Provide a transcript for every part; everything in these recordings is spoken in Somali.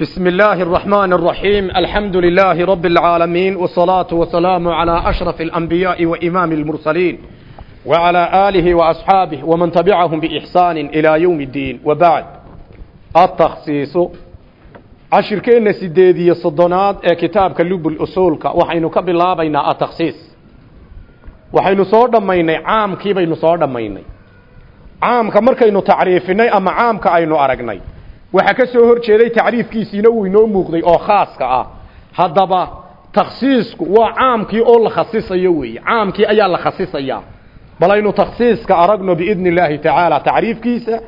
بسم الله الرحمن الرحيم الحمد لله رب العالمين والصلاة والسلام على أشرف الأنبياء وإمام المرسلين وعلى آله وأصحابه ومن تبعهم بإحسان إلى يوم الدين وبعد التخصيص عشر كينا سيديدي الصدنات كتاب كلب الأصول وحين كبلا بين التخصيص وحين صور دميني عام كي بين صور دميني عام كمركينو تعريفني أما عام كأينو أرقني waxaa ka soo hor jeeday tacriifkiisiina uu inoo muuqday oo khaaska ah. Haddaba takhsiisku waa caamkii oo la khasisayo weeye. Caamkii ayaa la khasisayaa bal aynu takhsiiska aragno biidni illaahi tacaala tacriifkiisa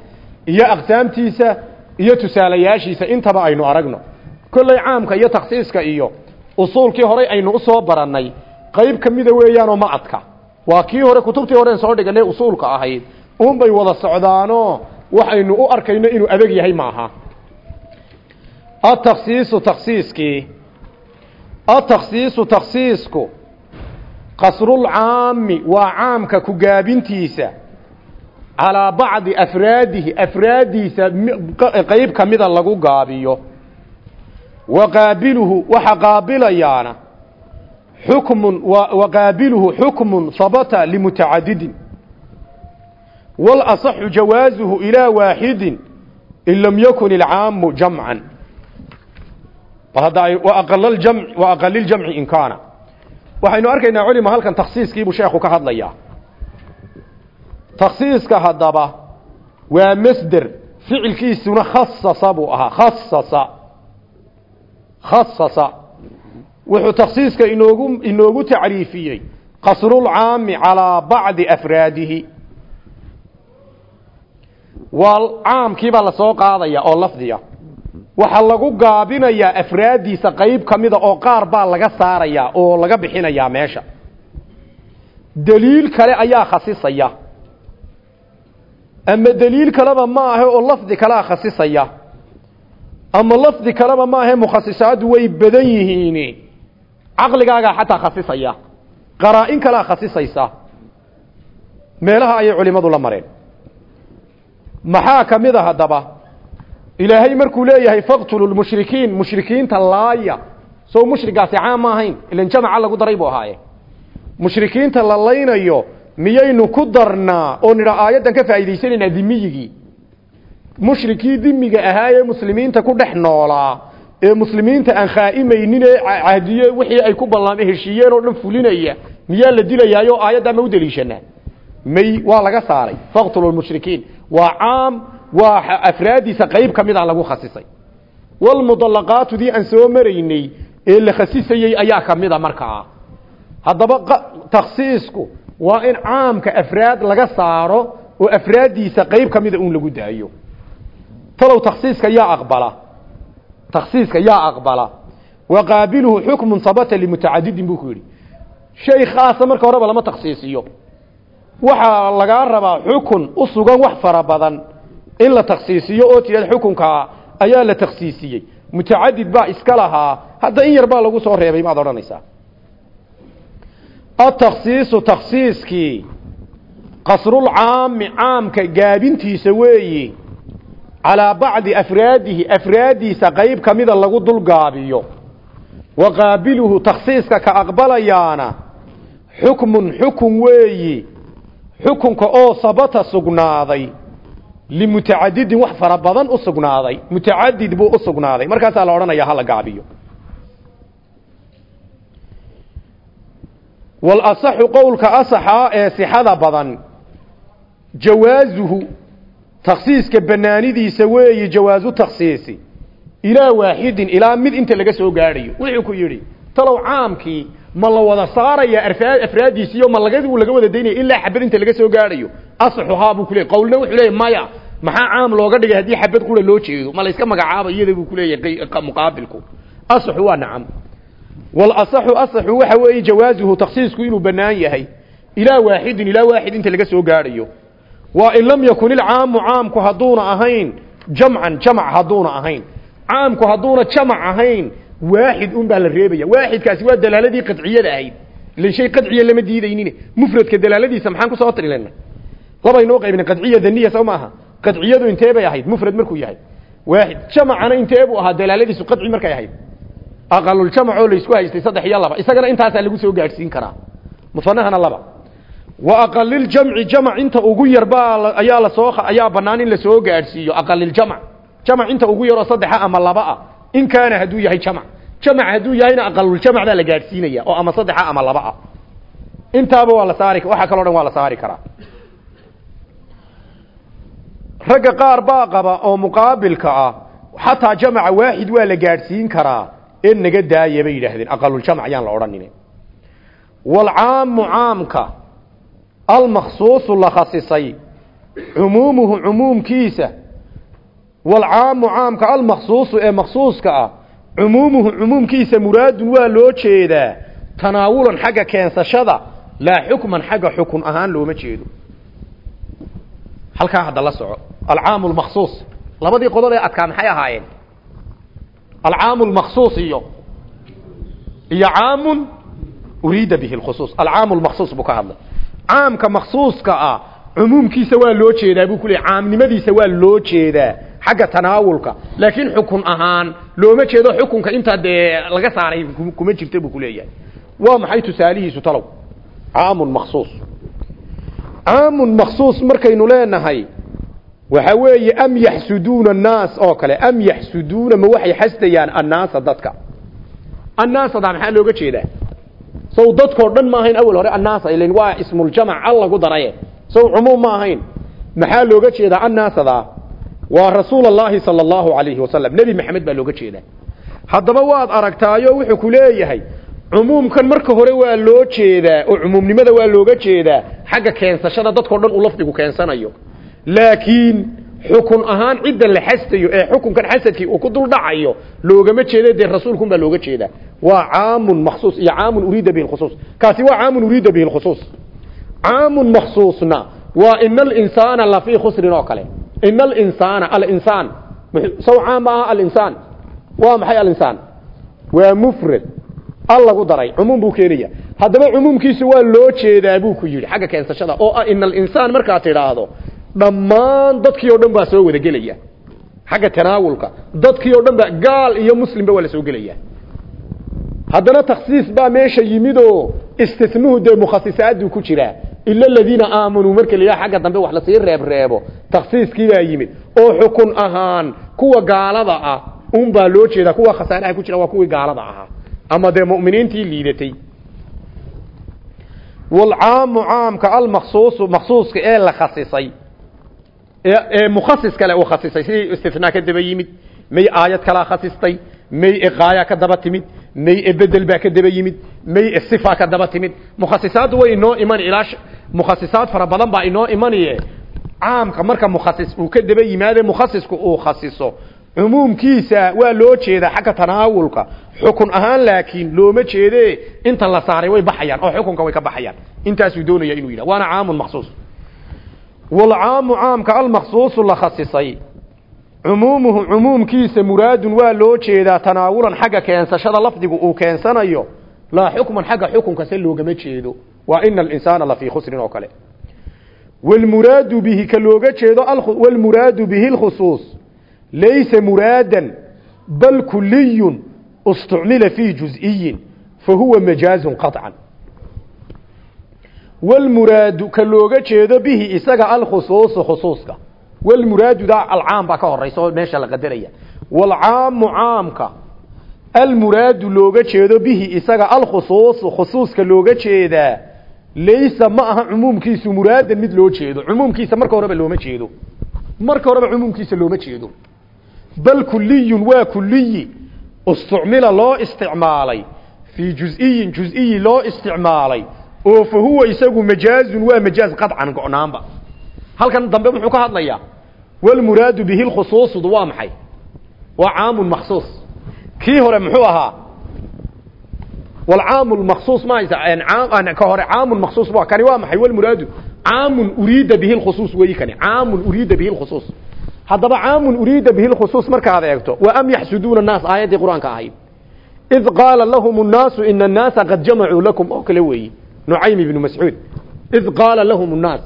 iyo aqsaamtiisa iyo tusaalayaashiisa intaba aynu aragno. Kolley caamka iyo takhsiiska iyo usuulkii horey aynu u soo barannay qayb ka mida weeyaanoo ma adka. Waa kii hore kutubtii horeen soo dhiganay usuulka ahayd. Uunbay wada socdaano waxaynu u arkayno inuu adag yahay maaha. Atakhsiisu takhsiiskii atakhsiisu takhsiisku qasrulcaami waa caamka ku gaabintiisa calaa bacdi afraadihi afraaddiisa qeyb ka mida lagu gaabiyo. Wa qaabiluhu waxa qaabilayaana xukmun wa qaabiluhu xukmun habata limutacadidin walaصxu jawaazuhu ilaa waaxidin in lam yakun ilcaamu jamcan. Waaqaliljamci in kaana. Waxaynu arkaynaa culima halkan taksiiskiibuu sheekhu ka hadlayaa. Taksiiska haddaba waa masder ficilkiisuna khasasa buu ahaa khasasa khasasa wuxuu taksiiska inoogu inoogu tacriifiyey qasrulcaami calaa bacdi afraadihi waa caamkiibaa la soo qaadaya oo lafdiga waxaa lagu gaabinayaa afraaddiisa qayb ka mida oo qaar baa laga saarayaa oo laga bixinayaa meesha. Daliil kale ayaa khasisaya. Ama daliil kaleba ma ahe oo lafdi kalea khasisaya. Ama lafdi kaleba ma ahe mukhasisaadu way badan yihiin caqligaagaa xataa khasisaya. Qaraa-in kalea khasisaysa. Meelaha ayay culimadu la mareen maxaa ka mid a haddaba? Ilaahay markuu leeyahay faqtulu lmushrikiin mushrikiinta laaya. Soo mushrigaasi caam ma ahayn. Ilan jamaca lagu daray buu ahaaye. Mushrikiinta la laynayo miyaynu ku darnaa? Oo nidha aayaddan ka faa'idaysanaynaa dimiyigii mushrikii dimiga ahaa ee muslimiinta ku dhex noolaa. Ee muslimiinta aan khaa'imaynin ee cahdiye wixii ay ku ballam heshiiyeen oo dhan fulinaya miyaa la dilayaayo? Aayaddaa ma u daliishanaa may waa laga saaray. Faqtulu lmushrikiin waa caam waa afraadiisa qayb ka mida lagu khasisay. Walmudallaqaatudii aan soo maraynay ee la khasisayey ayaa ka mida markaa haddaba takhsiisku waa in caamka afraad laga saaro oo afraaddiisa qayb ka mida un lagu daayo. Talow takhsiiska yaa aqbala. Takhsiiska yaa aqbala. Wa qaabiluhu xukmun sabata limutacadidin buu ku yidhi. Marka horeba lama takhsiisiyo waxaa lagaa rabaa xukun u sugan wax fara badan. In la takhsiisiyo oo tidhahda xukunkaa ayaa la takhsiisiyey. Mutacadid baa iska lahaa. Hadda in yar baa lagu soo reebay maad odhanaysaa. Atakhsiisu takhsiiskii qasrulcaami caamka gaabintiisa weeyi calaa bacdi afraadihi afraaddiisa qayb ka mida lagu dul gaabiyo. Wa qaabiluhu takhsiiska ka aqbalayaana xukmun xukun weeyi xukunka oo sabata sugnaaday limutacadidin wax fara badan u sugnaaday mutacadid buu u sugnaaday. Markaasaa la odhanayaa hala gaabiyo. Walasaxu qowlka asaxa ee sixada badan jawaazuhu takhsiiska banaanidiisa weeyi jawaazu takhsiisi. Ilaa waaxidin ilaa mid inta laga soo gaadhayo. Wuxuu ku yidhi talow caamkii ma la wada saaraya afraadiisiyo ma lagadii laga wada daynaya ilaa xabad inta laga soo gaadhayo. Asaxu haa buu kuleeyay qowlna wuxuu leeyahy maya maxaa caam looga dhigay haddii xabad qura loo jeedo? Ma la iska magacaaba iyada buu kuleeyahay muqaabilku. Asaxu waa nacam. Wal asaxu asaxu waxa weeye jawaazuhu takhsiisku inuu banaan yahay. Ilaa waaxidin ilaa waaxid inta laga soo gaadhayo. Waa in lam yakun ilcaamu caamku hadduuna ahayn jamcan jamac hadduuna ahayn. Caamku hadduuna jamac ahayn waaxid un baa la reebaya waaxidkaasi waa dalaaladii qadciyada ahayd ilan shay qadciya lama diidaynin mufradka dalaaladiisa maxaan ku soo tirilana labaynoo qaybina qadciya daniya soo maaha qadciyadu intee bay ahayd mufrad markuu yahay waaxid jamacana intee buu ahaa dalaaladiisu qadci markay ahayd aqaluljamac oo laysku haystay saddex iyo laba isagana intaasaa lagu soo gaadhsiin karaa musanahana laba wa aqaliljamci jamac inta ugu yar baa ayaa la soo ayaa bannaan in la soo gaadhsiiyo aqaliljamac jamac inta ugu yaroo saddexa ama laba ah in kaana hadduu yahay jamac. Jamac hadduu yahayna aqaluljamac baa la gaadhsiinaya oo ama saddexa ama laba ah. Intaaba waa la saari waxa kaloo dhan waa la saari karaa. Ragga qaar baa qaba oo muqaabilka ah xataa jamaca waaxid waa la gaadhsiin karaa ee naga daaya bay yidhaahdeen. Aqaluljamac ayaan la odhanin walcaamu caamka almakhsuusu la khasisay cumuumuhu cumuumkiisa walcaamu caamka almakhsuusu ee makhsuuska ah cumuumuhu cumuumkiisa muraadun waa loo jeedaa tanaawulan xagga keensashada laa xukman xagga xukun ahaan looma jeedo halkaa hadda la soco alcaamu lmaksuus labadii qodob ee adkaa maxay ahaayeen alcaamu lmaksuus iyo iyo caamun uriida bihi lkhusuus alcaamu lmaksuus buu ka hadlay caamka maksuuska ah cumuumkiisa waa loo jeedaa buu ku leeyay caamnimadiisa waa xagga tanaawulka. Laakiin xukun ahaan looma jeedo xukunka intaa laga saaray kuma jirta buu ku leeyahay. Waa maxay tusaalihiisu talow? Caamun maksuus caamun maksuus markaynu leenahay waxa weeye am yaxsuduuna annaas oo kale am yaxsuduuna ma waxay xasdayaan annaasa dadka? Annaasadaa maxaa looga jeedaa? Sow dadkoo dhan ma ahayn hore annaasa ilan waa ismuljamac al lagu daraye. Sow cumuum ma maxaa looga jeedaa annaasadaa waa rasuul allahi sala allahu calayhi wasalam nebi maxamed baa looga jeedaa. Haddaba waad aragtaayo wuxuu ku leeyahay cumuumkan marka hore waa loo jeedaa oo cumuumnimada waa looga jeedaa xagga keensashada dadkao dhan uu lafdigu keensanayo. Laakiin xukun ahaan cidda la xastayo ee xukunkan xasadkii uu ku dul dhacayo loogama jeedo dee rasuulkun baa looga jeedaa. Waa caamun maksuus iyo caamun uriida bihi lkhusuus kaasi waa caamun uriida bihi lkhusuus caamun maksuusna waa ina alinsaana lafii khusrin oo kale ina alinsaana alinsaan saw caam ma aha alinsaan waa maxay alinsaan waa mufrad al lagu daray. cumuum buu keenaya haddaba cumuumkiisu waa loo jeedaa buu ku yidhi xagga keensashada oo ah ina alinsaan markaad tidhaahdo dhammaan dadkii oo dhan baa soo wada gelaya xagga tanaawulka dadkii oo dhan ba gaal iyo muslimba waa la soo gelaya haddana takhsiis baa meesha yimidoo istinuhu dee mukhasisaaduu ku jiraa ila aladiina aamanuu marka la xagga dambe wax la sii reebreebo takhsiiskii baa yimid oo xukun ahaan kuwa gaalada ah un baa loo jeedaa kuwa khasaaraha ku jira waa kuwii gaalada ahaa ama dee mu'miniintii liidatay walcaamu caamka almaksuusu maksuuska ee la khasisay ee mukhasis kale uu khasisay sidii istinaa ka daba yimid may aayad kalaa khasistay may iqaaya ka daba timid may ebedel baa ka daba yimid may sifa ka daba timid. Mukhasisaaddu way inoo iman ilaa mukhasisaad fara badan baa inoo imanaye caamka marka mukhasis uu ka daba yimaade mukhasisku uu khasiso. Cumuumkiisa waa loo jeedaa xagga tanaawulka. Xukun ahaan laakiin looma jeede inta la saaray way baxayaan oo xukunka way ka baxayaan. Intaasuu doonaya inuu yidhah waana caamun maksuus walcaamu caamka almaksuusu la khasisay. Cumuumuhu cumuumkiisa muraadun waa loo jeedaa tanaawulan xagga keensashada lafdigu uu keensanayo laa xukman xagga xukunka se loogama jeedo. Waa ina alinsaana lafii khusrin oo kale. Walmuraadu bihi ka looga jeedo walmuraadu bihi lkhusuus laysa muraadan bal kuliyun istucmila fii juz'iyin fahuwa majaazun qaطcan walmuraadu ka looga jeedo bihi isaga alkhusuusu khusuuska. Walmuraadu daa alcaam baa ka horaysa oo meesha la qadaraya. Walcaamu caamka almuraadu looga jeedo bihi isaga alkhusuusu khusuuska looga jeedaa laysa ma aha cumuumkiisu muraadan mid loo jeedo cumuumkiisa marka horeba looma jeedo marka horeba cumuumkiisa looma jeedo bal kuliyun waa kuliyi istucmila loo isticmaalay fii juziyin juziyi loo isticmaalay oo fa huwa isagu majaazun waa majaaz qaطcan go'naanba halkan dambe muxuu ka hadlayaa walmuraadu bihi lkhusuusudu waa maxay waa caamun maksuus kii hore muxuu ahaa? Walcaamu lmaksuus mahaysa ka hore caamun maksuus ba kani waa maxay? Walmuraadu caamun uriida bihi lkhusuus weyi kani. Caamun uriida bihi lkhusuus haddaba caamun uriida bihi lkhusuus markaad eegto wa am yaxsuduuna annaas aayaddii qur'aanka ahayd. Id qaala lahum annaasu ina annaasa qad jamacuu lakum oo kale weeyi. Nucaym ibnu mascuud. Id qaala lahum annaas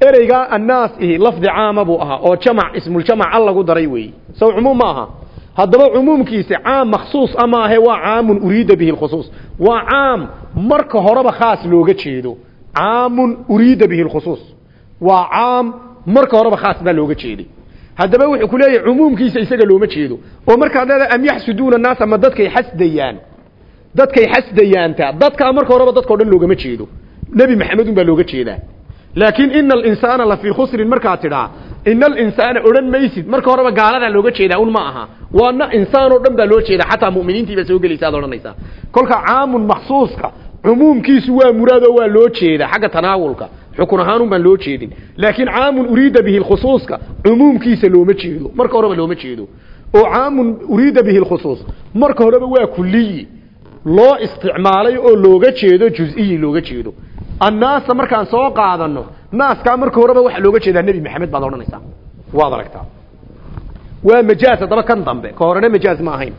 ereygaa annaas ihi lafdi caama buu ahaa oo jamac ismuljamac al lagu daray weeye sow cumuum ma aha haddaba cumuumkiisi caam makhsuus ama ahe waa caamun uriida bihi lkhusuus waa caam marka horeba khaas looga jeedo. Caamun uriida bihi lkhusuus waa caam marka horeba khaas baa looga jeeday haddaba wuxuu ku leeyahay cumuumkiisa isaga looma jeedo. Oo markaad leedahay am yaxsuduuna naasa ma dadkay xasdayaan? Dadkay xasdayaanta? Dadkaa marka horeba dadkao dhan loogama jeedo. Nebi maxamed un baa looga jeedaa. Laakiin ina alinsaana la fii khusrin markaad tidhaa ina alinsaana odhan maysid. Marka horeba gaaladaa looga jeedaa un ma aha. Waana insaan dhan baa loo jeedaa. Xataa mu'miniintii baa soo gelaysa ad odhanaysaa. Kolka caamun maksuuska cumuumkiisu waa muraado waa loo jeedaa. Xagga tanaawulka xukun ahaanun baan loo jeedin. Laakiin caamun uriida bihi lkhusuuska cumuumkiisa looma jeedo. Marka horeba looma jeedo. Oo caamun uriida bihi lkhusuus marka horeba waa kuliyi loo isticmaalay oo looga jeedo juz-iyi looga jeedo. Annaasa markaan soo qaadano naaskaa marka horeba waxaa looga jeedaa nebi maxamed baad odhanaysaa. Waad aragtaa. Waa majaaz haddaba kan dambe ka horena majaaz ma ahayn.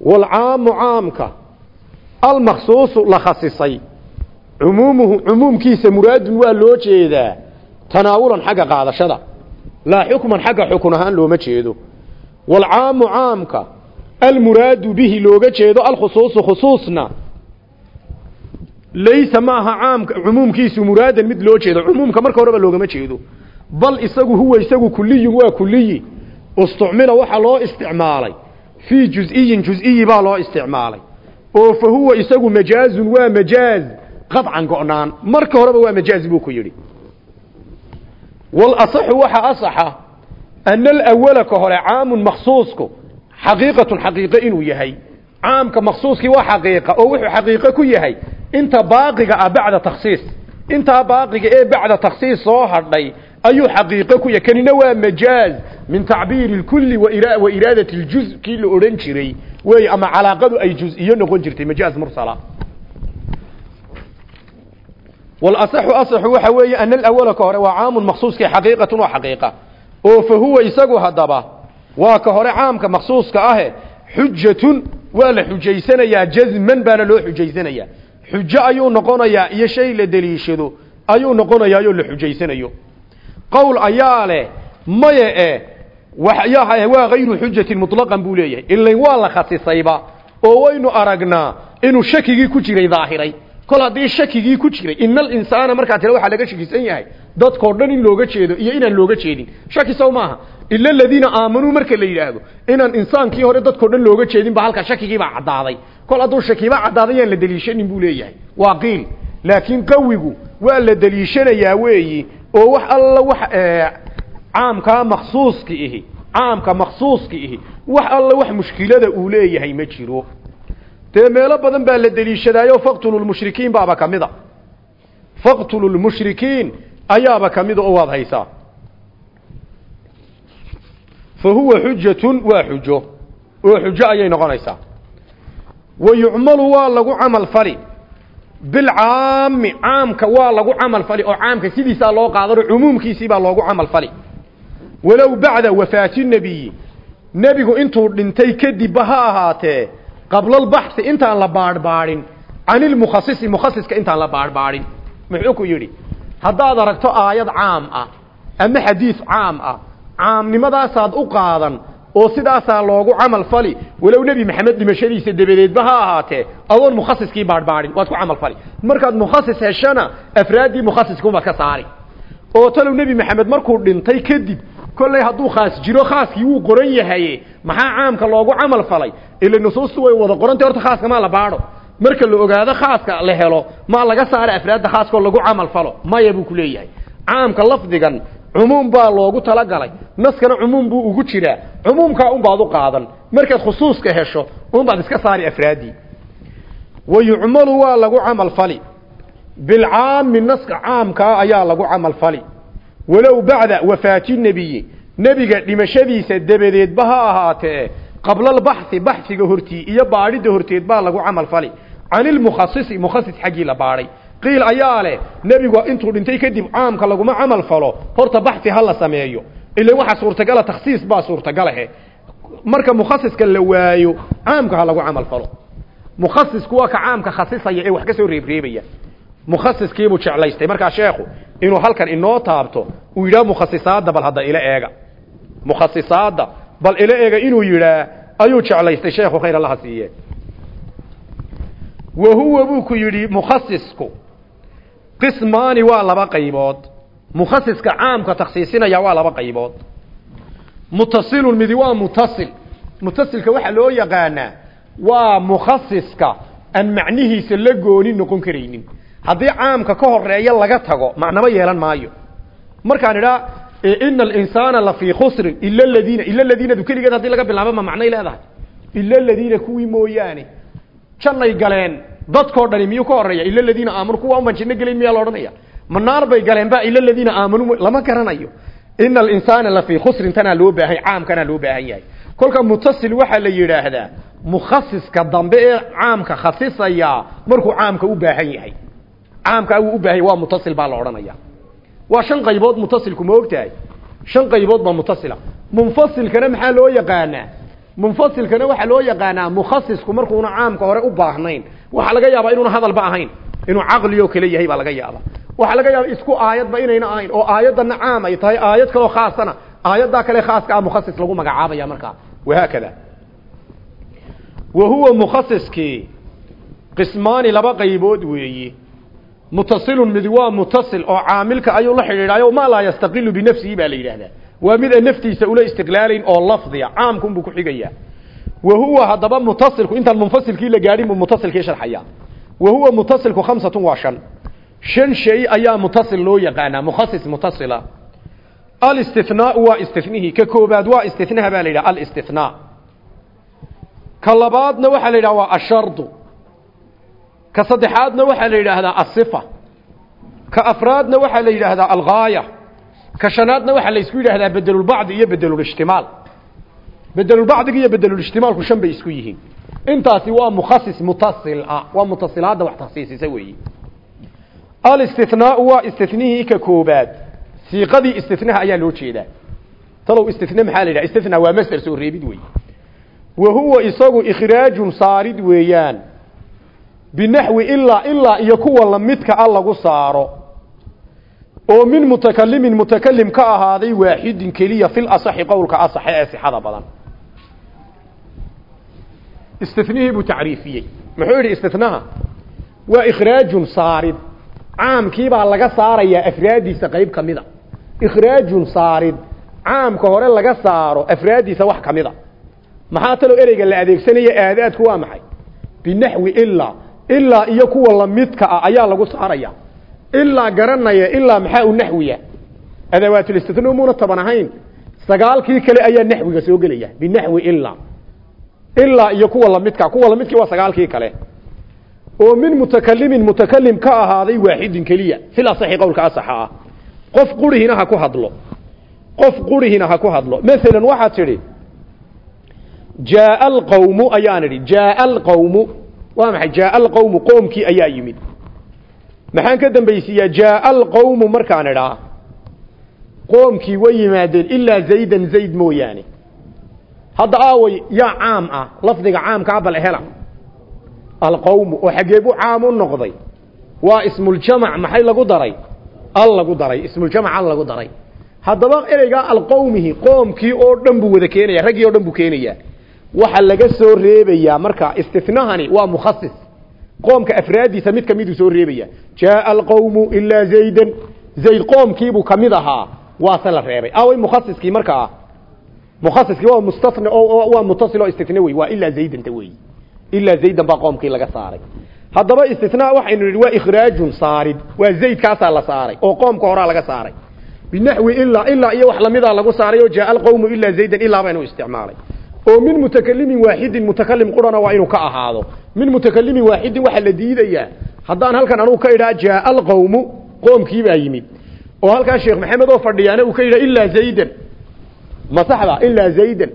Walcaamu caamka almaksuusu la khasisay. Cumuumuhu cumuumkiisa muraadun waa loo jeedaa tanaawulan xagga qaadashada. Laa xukman xagga xukun ahaan looma jeedo. Walcaamu caamka almuraadu bihi looga jeedo alkhusuusu khusuusna laysa ma aha caamka cumuumkiisu muraadan mid loo jeedo. Cumuumka marka horeba loogama jeedo. Bal isagu huwa isagu kuliyun waa kuliyi istucmila waxaa loo isticmaalay. Fii juziyin juziyi baa loo isticmaalay. Oo fa huwa isagu majaazun waa majaaz. Qadcan go'naan. Marka horeba waa majaaz buu ku yidhi. Walasaxu waxa asaxa ana alawala ka hore caamun maksuusku xaqiiqatun xaqiiqo inuu yahay. Caamka maksuuskii waa xaqiiqa oo wuxuu xaqiiqo ku yahay inta baaqiga ah bacda takhsiis intaa baaqiga ee bacda takhsiis soo hadhay ayuu xaqiiqo ku yahay. Waa majaaz min tacbiiri lkulli wa iraadati ljuz kii la odhan jiray. Wey ama calaaqadu ay juz-iyo noqon jirtay majaaz mursala. Walasaxu asaxu waxa weeye ana alawala ka hore waa caamun maksuuskii xaqiiqatun waa xaqiiqa. Oo fa huwa isagu haddaba waa ka hore caamka maksuuska ahe xujatun waa la xujaysanayaa jazman baana loo xujaysanayaa xujo ayuu noqonayaa iyo shay la deliishado ayuu noqonayaa oo la xujaysanayo qowl ayaa leh maye e waa hayru xujatin muطlaqan buu leeyahay. Ilain waa la khasisayba oo waynu aragnaa inuu shakigii ku jiray daahiray. Kol haddii shakigii ku jiray ina alinsaana markaa tira waxaa laga shakisan yahay dadkao dhan in looga jeedo iyo inaan looga jeedin. Shaki sow maaha? Ila aladiina aamanuu marka la yidhaahdo inaan insaankii hore dadkao dhan looga jeedin ba halkaa shakigiibaa caddaaday. Kol hadduu shakiba caddaaday yaan la deliishanin buu leeyahay. Waa qiil. Laakiin qawigu waa la deliishanayaa weeyi oo wax alla wax caamkaa maksuuski ihi caamka maksuuski ihi wax alla wax mushkilada uu leeyahay ma jiro. Dee meelo badan baa la deliishadaayo faqtulu lmushrikiin baaba ka faqtulu lmushrikiin ayaaba ka mida oo waad haysaa. Fa huwa xujatun waa xujo oo xujo ayay noqonaysaa. Wa yucmalu waa lagu camal fali. Bilcaami caamka waa lagu camal fali oo caamka sidiisaa loo qaadano cumuumkiisii baa loogu camal fali. Walow bacda wafaati nebiyi nebigu intuu dhintay kadibba ha ahaatee qabla albaxi intaan la baadhbaadhin can ilmukhasisi mukhasiska intaan la baadhbaadhin. Muxuu ku yidhi haddaad aragto aayad caam ah ama xadiis caam ah caamnimadaasaad u qaadan oo sidaasaa loogu camal fali. Walow nebi maxamed dhimashadiisa dabadeedba ha ahaatee adoon mukhasiskii baadhbaadhin waad ku camal fali. Markaad mukhasis heshana afraaddii mukhasiskubaad ka saari. Oo talow nebi maxamed markuu dhintay kadib kolley hadduu khaas jiro khaaskii wuu qoran yahaye maxaa caamka loogu camal falay? Ila nusuustu way wada qorantay horta khaaska maa la baadho marka la ogaado khaaska la helo maa laga saara afraadda khaaskoo lagu camal falo maya buu ku leeyahay. Caamka lafdigan cumuum baa loogu talagalay. Naskana cumuum buu ugu jiraa. Cumuumkaa unbaad u qaadan. Markaad khusuuska hesho unbaad iska saari afraaddii wa yucmalu waa lagu camal fali. Bilcaami naska caamkaa ayaa lagu camal fali. Walow bacda wafaati nebiyi nebiga dhimashadiisa dabadeedba ha ahaatee qabla albaxi baxiga hortii iyo baadhidda horteed baa lagu camal fali. Can ilmukhasisi mukhasis xaggii la baadhay. Qiil ayaa leh nebigu intuu dhintay kadib caamka laguma camal falo horta baxi ha la sameeyo. Ila waxaa suurtagala takhsiis baa suurtagalahe marka mukhasiska la waayo caamka ha lagu camal falo. Mukhasisku waa ka caamka khasisaya ee wax ka soo reebreebaya. Mukhasiskiibuu jeclaystay. Markaa sheekhu inuu halkan inoo taabto uu yidhaah mukhasisaadda bal hadda ila eega. Mukhasisaadda bal ila eega inuu yidhaah ayuu jeclaystay sheekhu khayr allaha siiye wa huwa buu ku yidhi mukhasisku qismaani waa laba qaybood mukhasiska caamka takhsiisinaya waa laba qaybood. Mutasilun midi waa mutasil mutasilka waxaa loo yaqaanaa waa mukhasiska aan macnihiisa la gooni noqon karaynin. Haddii caamka ka horreeya laga tago macnaba yeelan maayo. Markaan idhaa ina alinsaana lafii khusrin ila ladiina ila ladiinadu keligeed haddii laga bilaabo ma macnay leedahay. Ila ladiina kuwii mooyaane jannay galeen dadkoo dhani miyuu ka horreeya ila ladiina aamanu kuwa uman janno gelin miyaa la odhanaya? Ma bay galeen ba ila ladiina aamanu lama garanayo. Ina alinsaana lafii khusrin tanaa loo baahan caamkanaa loo baahan yahay. Kolka mutasil waxaa la yidhaahdaa mukhasiska dambe ee caamka khasisaya markuu caamka u baahan yahay. Caamka uu u baahan waa mutasil baa la waa shan qaybood mutasilku ma ogtahay. Shan qaybood baa mutasila. Munfasilkana maxaa loo yaqaanaa? Munfasilkana waxaa loo yaqaanaa mukhasisku markuuna caamka hore u baahnayn waxaa laga yaabaa inuuna hadalba ahayn. Inuu caqlioo kale yahay baa laga yaaba waxaa laga yaaba isku aayadba inayna ahayn oo aayadana caam ay tahay aayad kaloo khaasana aayaddaa kale khaaska ah mukhasis lagu magacaabaya markaa. Wahaakada wa huwa mukhasiskii qismaani laba qaybood weeyi mutasilun mid waa mutasil oo caamilka ayuu la xidhiidhayo maa laa yastaqilu binafsihi? baa la yidhaahdaa. Waa mid aan naftiisa ula istiqlaalayn oo lafdiya caamkunbuu ku xigayaa. Wa huwa haddaba mutasilku intaan munfasilkii la gaadhin buu mutasilkii sharxaya wa huwa mutasilku khamsatun waa shan. Shan shay ayaa mutasil loo yaqaanaa mukhasis mutasila. Alistinaau waa istinihii ka koobaad waa istinaha baa la yidhaha alistinaa ka labaadna waxaa la yidhaha waa ashardu ka saddexaadna waxaa la yidhaahdaa asifa ka afraadna waxaa la yidhaahdaa algaaya ka shanaadna waxaa la isku yidhaahdaa bedelulbacdi iyo bedelulishtimaal bedelulbacdiga iyo bedelulishtimaalku shan bay isku yihiin. Intaasi waa mukhasis mutasil ah waa mutasilaadda wax takhsiisisa weeyi. Alistinaau waa istinihii ka koobaad. Siiqadii istinaha ayaa loo jeedaa. Talow istine maxaa la yidhaha? Istina waa masder soo reebid wey wa huwa isagu ikhraajun saarid weeyaan binaxwi ilaa ilaa iyo kuwa lamidka a lagu saaro oo min mutakalimin mutakalim ka ahaaday waaxidin keliya fil asaxi qowlka asaxe ee sixada badan istinihii buu tacriifiyey muxuu yidhi istinaha waa ikhraajun saarid caamkiibaa laga saarayaa afraadiisa qayb ka mida ikhraajun saarid caamka hore laga saaro afraadiisa wax ka mida maxaa talo ereyga la adeegsanaya aadaadku waa maxay binaxwi ilaa ilaa iyo kuwa lamidka ah ayaa lagu saaraya. Ilaa garanaya ilaa maxaa u naxwiya? Adawaatulistitna muuna taban sagaalkii kale ayaa naxwiga soo gelaya binaxwi ilaa ilaa iyo kuwa lamidka kuwa lamidkii waa sagaalkii kale. Oo min mutakalimin mutakalim ka ahaaday waaxidin keliya. Fil asaxi qowlka asaxa ah. Qof qurihina ku hadlo. Qof qurihina ku hadlo. Maalan waxaad tidhi jaaa alqawmu ayaan idhi jaaa alqawmu waa maxay? Jaaa alqawmu qoomkii ayaa yimid. Maxaan ka dambaysiiyaa jaaa alqawmu markaan idhaa. Qoomkii way yimaadeen ilaa zaydan zayd mooyaane. Hadda aaway yaa caam ah lafdiga caamkaa bal hela. Alqawmu oo xaggee buu caam u noqday. Waa ismuljamac maxay lagu daray? Al lagu daray ismuljamac al lagu daray. Haddaba ereygaa alqawmihi qoomkii oo dhan buu wada keenaya raggii o dhan buu keenayaa waxa laga soo reebayaa marka istinahani waa mukhasis. Qoomka afraadiisa mid kamiduu soo reebaya jaaa alqawmu ilaa zaydan. Zayd qoomkiibuu ka mid ahaa waase la reebay. Away mukhasiskii markaa mukhasiskii waa mustasna oo waa mutasil oo istina wey waa ilaa zaydanta wey ilaa zaydan baa qoomkii laga saaray. Haddaba istinaa waxaynu nidhi waa ikhraajun saarid waa zaydkaasaa la saaray oo qoomka horaa laga saaray. Binaxwi ilaa ilaa iyo wax lamidaa lagu saaray oo jaaa alqawmu ilaa zaydan ilaa baynu isticmaalay oo min mutakalimin waaxidin mutakalim qurana waa inuu ka ahaado. Min mutakalimin waaxidin waxaa la diidayaa haddaan halkan anugu ka idhaa jaaa alqawmu qoomkiibaa yimid. Oo halkaa sheekh maxamed oo fadhiyaana uu ka yidhaa ilaa zaydan. Ma saxda ilaa zaydan.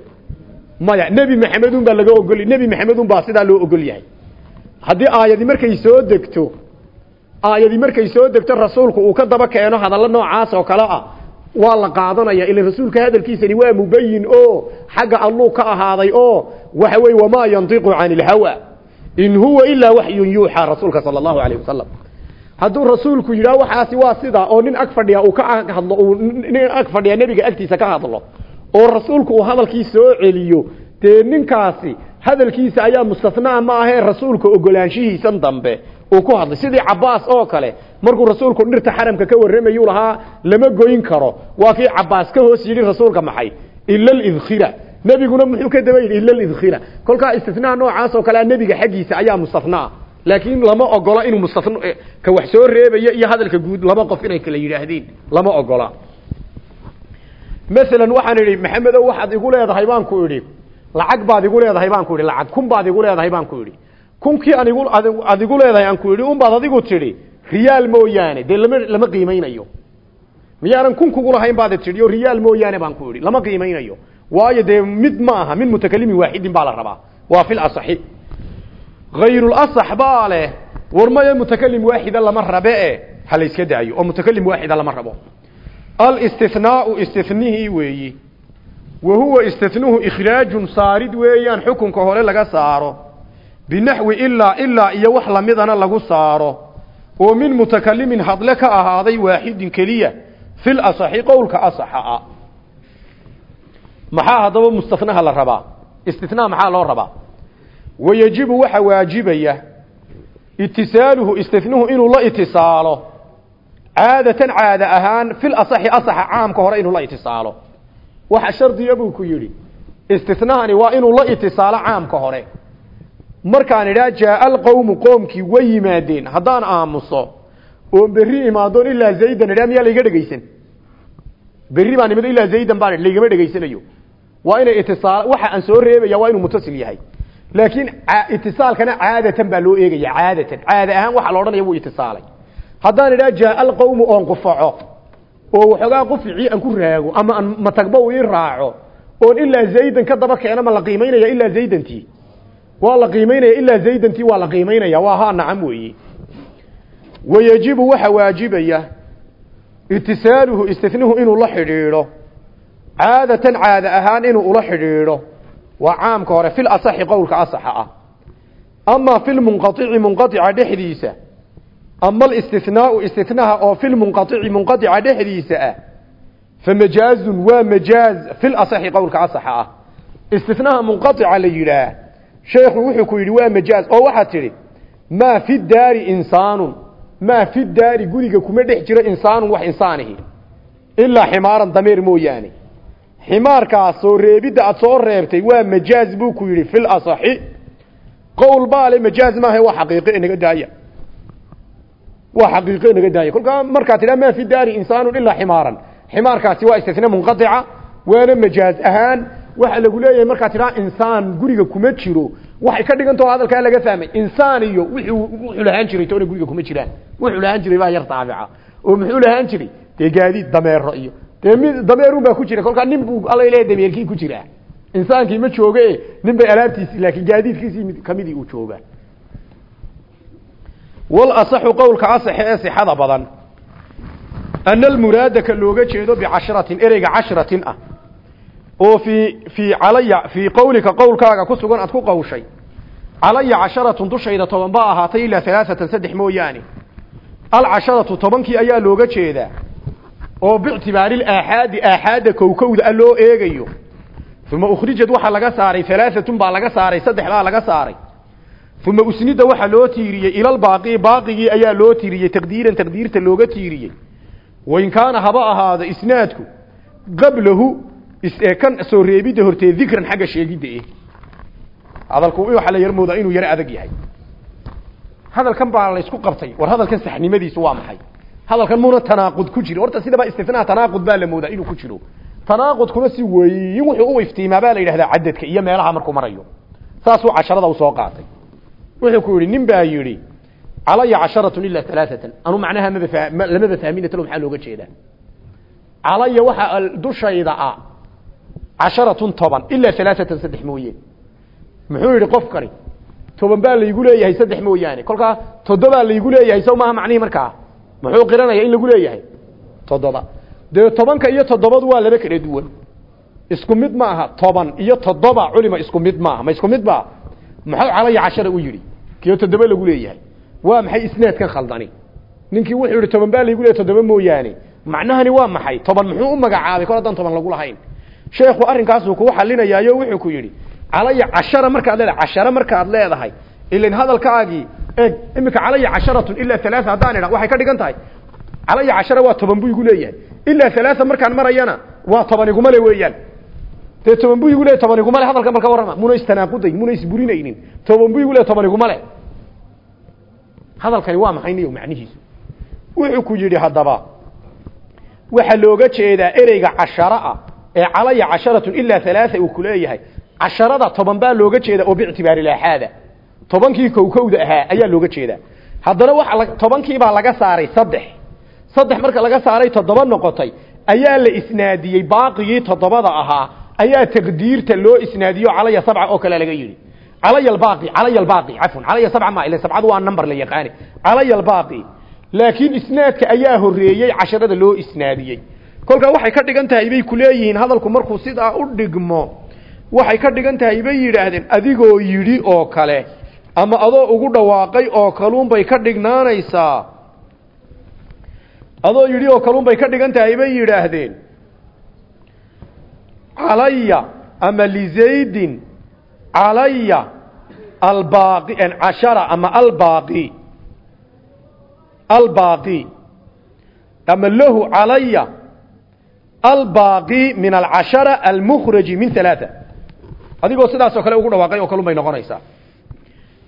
Maya nebi maxamedun baa laga ogol nebi maxamedun baa sidaa loo ogol yahay. Haddii aayadi markay soo degto aayadi markay soo degto rasuulku uu ka daba keeno hadallo noocaas oo kale ah waa la qaadanaya ila rasuulka hadalkiisani waa mubayin oo xagga alluu ka ahaaday oo waxa weeye wamaa yantiqu cani ilhawa in huwa ilaa waxyun yuuxaa rasuulka sala allahu alayh wasalam hadduu rasuulku yidhaah waxaasi waa sida oo nin ag fadhiya uu ka hadlo uu nin ag fadhiya nebiga agtiisa ka hadlo oo rasuulku uu hadalkii soo celiyo dee ninkaasi hadalkiisa ayaa mustathnaa ma ahee rasuulka ogolaanshihiisan dambe uu ku hadlay. Sidii cabaas oo kale markuu rasuulku dhirta xaramka ka warramayuu lahaa lama goyn karo. Waa kii cabaas ka hoos yidhi rasuulka maxay? Ila lidkhira nebiguna muxuu ka daba yidhi ila lidkhira kolkaa noocaas oo kalea nebiga xaggiisa ayaa mustathnaa laakiin lama ogola inuu mustatn ka wax soo reebayo iyo hadalka guud laba qof inay kala yidhaahdeen. Lama ogola. Masalan waxaan idhi maxamedow waxaad igu leedahay baan ku idhi. Lacag baad igu leedahay baan ku idhi. Lacag kun baad igu leedahay baan ku idhi kunkii anigu aad igu leedahay aan ku idhi unbaad adigu tidhi riyaal mooyaane dee lama lama qiimaynayo. Miyaanan kun kugu lahayn baad tidhi oo riyaal mooyaane baan ku idhi lama qiimaynayo. Waayo dee mid ma aha min mutakalimin waaxidin baa la rabaa. Waa fil asaxi. Hayrulasax baa leh war maya mutakalim lama rabe e iska daayo oo mutakalim waaxida lama rabo. Alistinaau istinihii weeyi wa huwa istinuhu ikhraajun weeyaan xukunka hore laga saaro binaxwi ilaa ilaa iyo wax lamidana lagu saaro. Oo min mutakalimin hadle ka ahaaday waaxidin keliya. Fil asaxi qowlka asaxa a maxaa haddaba mustanaha la rabaa? Istinaa maxaa loo rabaa? Wayajibu waxa waajibaya itisaaluhu istinuhu inuu la itisaalo. Caadatan caada ahaan fil asaxi asaxa caamka hore inuu la itisaalo. Waxa shardiya buu ku yidhi istinahani waa inuu la itisaalo caamka hore markaan idhaa jaaa alqowmu qoomkii way yimaadeen. Haddaan aamuso oo berri imaadoon ilaa zaydan idhaa miyaa layga dhegaysan berri baan imid ilaa zaydan baan laygama dhegaysanayo waa inay itisaal waxa aan soo reebaya waa inuu mutasil yahay. Laakiin itisaalkana caadatan baa loo eegaya caadatan. Caada ahaan waxa la odhanaya wuu itisaalay. Haddaan idhaa jaaa alqowmu oon qufaco oo waxoogaa quficii aan ku raago ama aan matagba ii raaco oon ilaa zaydan ka daba keena ma la qiimaynaya ilaa zaydantii waa la qiimaynaya ilaa zaydantii waa la qiimaynaya waa haa nacam weeye wayajibu waxa waajibaya itisaaluhu istinuhu inuu la xidhiidho. Caadatan caada ahaan inuu ula xidhiidho. Waa caamka hore fil asaxi qowlka asaxa ah. Ama fil munqaici munqaica dhexdiisa. Ama alistinaau istinaha oo fil munqaici munqaica dhexdiisa ah. Famajaazun waa majaaz fil asaxi qowlka asaxa ah. Istinaha sheekhu wuxuu ku yidhi waa majaaz. Oo waxaad tidhi maa fi daari insaanun maa fi daari guriga kuma dhex jiro insaanun wax insaanihi. Ilaa ximaaran dameer mooyaane. Ximaarkaas soo reebidda aad soo reebtay waa majaaz buu ku yidhi fil asaxi. Qowl baale majaaz maaha waa xaqiiqo inaga daaya. Waa xaqiiqo inaga daaya. Kolkaa markaad tidhaha maa fi daari insaanun ilaa ximaaran. Ximaarkaasi waa istisne munqaica waana majaaz ahaan waxa lagu leeyahay markaad tidhaha insaan guriga kuma jiro. Waxay ka dhigantao hadalkaa laga fahmay. Insaan iyo wuxuu wuxuu lahaan jiray toona guriga kuma jiraan. Wuxuu lahaan jiray baa yar taabica. Oo muxuu lahaan jiray? Gaadiid dameero iyo. Dee mid baa ku jira. Kolkaa nin buu alla leeyahay dameerkii ku jiraa. Insaankii ma jooge nin bay laakiin gaadiidkiisii kamidii uu joogaa wal asaxu qowlka asaxe ee sixada badan. Ana almuraada ka looga jeedo bicashratin ereyga cashratin ah oo fii fii calaya fii qowlika qowlkaaga ku sugan aad ku qawshay. Calaya casharatun dushayda toban ba ahaatay ilaa alaaatan saddex mooyaane. Alcasharatu tobankii ayaa looga jeedaa oo biictibaari aaxaadi aaxaadda kowkowda loo eegayo. Uma ukhrijad waxaa laga saaray alaaatun baa laga saaray saddex baa laga saaray. Uma usnida waxaa loo tiiriyey ilalbaaqi baaqigii ayaa loo tiiriyey taqdiiran taqdiirta looga tiiriyey. Wain kaana haba ahaado isnaadku qablahu kan soo reebidda hortee dikran xagga sheegidda eh. Hadalku waxaa la yar moodaa inuu yaro adag yahay. Hadalkan baa la isku qabtay. War hadalkan saxnimadiisu waa maxay? Hadalkan muuna tanaaqud ku jiro. Horta sidaba istinaa tanaaqud baa la moodaa inuu ku jiro. Tanaaqudkuna si weyn wuxuu u iftiimaa baa la yidhahdaa cadadka iyo meelaha markuu marayo. Saasuu casharada u soo qaatay. Wuxuu ku yidhi nin baa yidhi calaya casharatun ilaa alaaatan anu macnaha maba lamaba fahmina talo maxaa looga jeedaa. Calaya waxaa dushayda ah casharatun toban ilaa alaaatan saddex mooye. Muxuu yidhi qofkani toban baa laygu leeyahay saddex mooyaane. Kolkaa toddobaa laygu leeyahay saw maaha macnihii markaa. Muxuu qiranaya in lagu leeyahay? Toddoba. Dee tobanka iyo toddobadu waa laba kala duwan. Isku mid ma aha toban iyo toddoba culima isku mid maaha ma isku mid ba muxuu calaya cashara u yidhi kiyo toddoba lagu leeyahay. Waa maxay isnaadkan khaldani? Ninkii wuxuu yidhi toban baa laygu leey toddoba mooyaane. Macnahani waa maxay? Toban muxuu u magacaabay? Kol haddaan toban lagu lahayn sheekhu arrinkaasuu kuu xalinayaayo wuxuu ku yidhi calaya cashara markaad leedahay cashara markaad leedahay ilan hadalkaagii eeg iminka calaya casharatun ilaa alaaa haddaan waxay ka dhigan tahay. Calaya cashara waa toban buu igu leeyahay. Ilaa alaaa markaan marayana waa toban iguma le weeyaan. Dee toban buu igu le toban iguma le hadalka marka warrama muna istanaaqudayn isburinaynin toban buu igu le toban iguma le hadalkani waa maxay niyo wuxuu ku yidhi haddaba waxaa looga jeedaa ereyga casharaa ee calaya casharatun ilaa alaaa uu ku leeyahay. Casharada toban baa looga jeeda oo biictibaari laaxaada. Tobankii kowkowda ahaa ayaa looga jeedaa. Haddana waa tobankiibaa laga saaray saddex. Saddex marka laga saaray toddoba noqotay ayaa la isnaadiyey. Baaqigii toddobada ahaa ayaa taqdiirta loo isnaadiyo calaya sabca oo kale laga yidhi. Calaya albaaqi calaya albaaqi cafwan calaya sabca ma ila sabcadu waa number la yaqaani. Calaya albaaqi laakiin isnaadka ayaa horeeyey casharada loo isnaadiyey kolkaa waxay ka dhigan tahay bay ku leeyihiin hadalku markuu sidaa u dhigmo waxay ka dhigan tahay bay yidhaahdeen adigoo yidhi oo kale ama adoo ugu dhawaaqay oo kaluunbay ka dhignaanaysaa. Adoo yidhi oo kaluunbay ka dhigan tahay bay yidhaahdeen. Calaya ama lizaydin calaya albaaqi cashara ama albaaqi albaaqi ama lahu calaya albaaqi min alcashara almukhraji min halaaa adigoo sidaasoo kale ugu dhawaaqay oo kalun bay noqonaysaa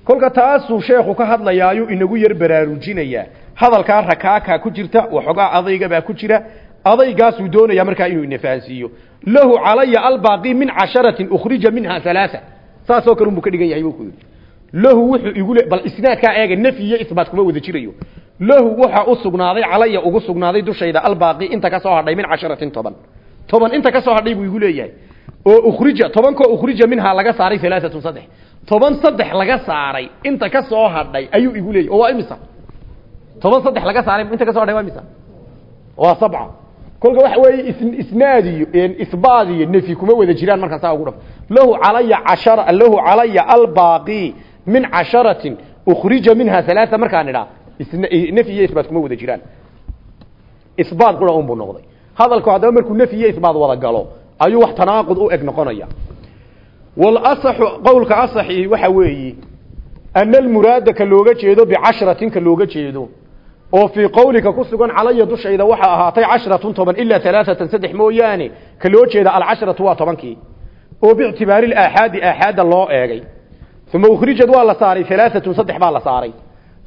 kolka taasuu sheekhu ka hadlayaayuu inagu yar baraarujinayaa hadalkaa rakaakaa ku jirta waxoogaa adaygabaa ku jira adaygaasuu doonayaa markaa inuu ina fahansiiyo lahu calaya albaaqi min casharatin ukhrija minha halaaa saasoo kale unbuu ka dhigan yahay buu lahu wuxuu igu le bal isnaadkaa eega nafyi iyo kuma wada jirayo. Lahu waxa u sugnaaday calaya ugu sugnaaday dushayda albaaqi inta ka soo hadhay min casharatin toban. Toban inta ka soo hadhay buu igu leeyahay. Oo ukhrija tobankoo ukhrija minhaa laga saaray alaaatun saddex. Toban saddex laga saaray inta ka soo hadhay ayuu igu leeyahy waa imisa? Toban saddex laga saaray inta ka so hadhay waa imisa? Waa sabca. Kolka waxa weeye isnaad iyo isbaad iyo nefyi kuma wada jiraan markaa saa ugu dhaf lahu calaya cashara lahu calaya albaaqi min casharatin ukhrija minha halaaa markaan idhaa nafyi iyo isbaat kuma wada jiraan. Isbaat qura un buu noqday. Hadalku haddaba markuu nafyi iyo isbaat wada galo ayuu wax tanaaqud u eg noqonaya. Walasaxu qowlka asaxi waxa weeyi ana almuraada ka looga jeedo bicashratin ka looga jeedo oo fii qowlika ku sugan calaya dushayda waxaa ahaatay casharatun toban ilaa alaaatan saddex mooyaane ka loo jeeda uma ukhrijad waa la saaray alaaatun saddex baa la saaray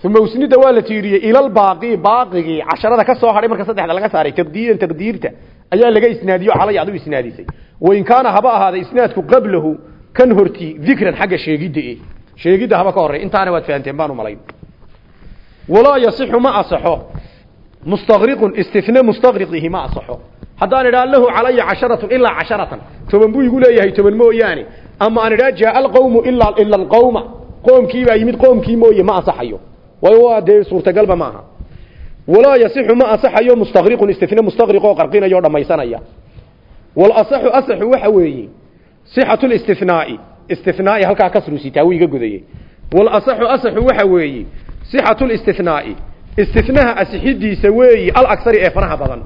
uma usnida waa la tiiriyey ilalbaaqi baaqigii casharada ka soo hadhay marka saddexda laga saaray taqdiiran taqdiirta ayaa laga isnaadiyo calaya adu isnaadisay wain kaana haba ahaaday isnaadku qablahu kan horti dikran xagga sheegidda e sheegidda haba ka horey intaana waad fahanteen baan u malayn walaa yasixu ma asaxo mustaqriqun istine mustaqriqihi ma asaxo haddaan idhaa lahu calaya casharatun ilaa casharatan toban buu igu leeyahay toban mooyaane ama aan idhaa jaa alqawmu ilaa ila alqawma. Qoomkiibaa yimid qoomkii mooye ma asaxayo. Waayo waa dee suurtagalba maaha. Walaa yasixu ma asaxayo mustaqriqun istine mustaqriq oo qarqinaya o dhammaysanaya. Walasaxu asaxu waxa weeye sixatu listinaai istinaai halkaa kasru sitaa wuu iga godayey. Walasaxu asaxu waxa weeye sixatu listinaai istinaha asixidiisa weeyi alaksari ee faraha badan.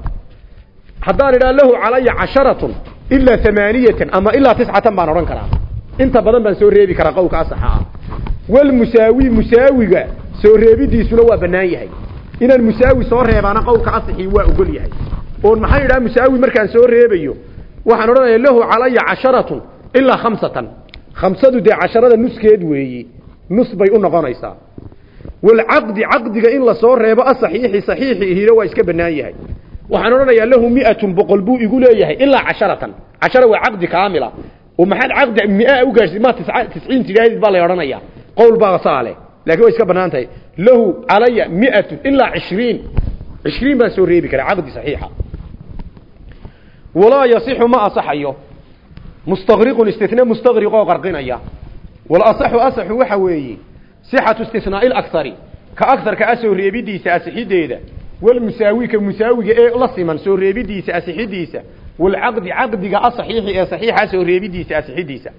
Haddaan idhaa lahu calaya casharatun ilaa amaaniyatan ama ilaa tiscatan baan odhan karaa inta badan baan soo reebi karaa qowlka asaxa ah walmusaawi musaawiga soo reebidiisuna waa banaan yahay inaan musaawi soo reebaana qowlka asaxii waa ogol yahay oon maxaan idhaha musaawi markaan soo reebayo waxaan odhanaya lahu calaya casharatun ilaa khamsatan khamsadu dee casharada nuskeed weeyi nus bay u noqonaysaa walcaqdi caqdiga in la soo reebo asaxiixi saxiixi ihina waa iska banaan yahay waxaan odhanayaa lahu miatun boqol buu igu leeyahay ilaa casharatan. Cashara waa caqdi kaamila. Oo maxaad caqdi mia u gaarsi ma tisciin tidhahdid baa la odhanaya qowl baa saale. Lakin way iska bannaan tahay. Lahu calaya miatun ilaa cishriin. Cishriin baan soo reebi karaa caqdi saxiixa. Walaa yasixu ma asaxayo. Mustaqriqun istine mustaqriq oo qarqinaya. Walasaxu asaxu waxa weeye sixatu istinaai lakari ka akarka a soo reebidiisa asixideeda walmusaawi ka musaawiga ee la siman soo reebidiisa asixidiisa walcaqdi caqdiga asaxiixi ee saxiixa soo reebidiisa asixidiisa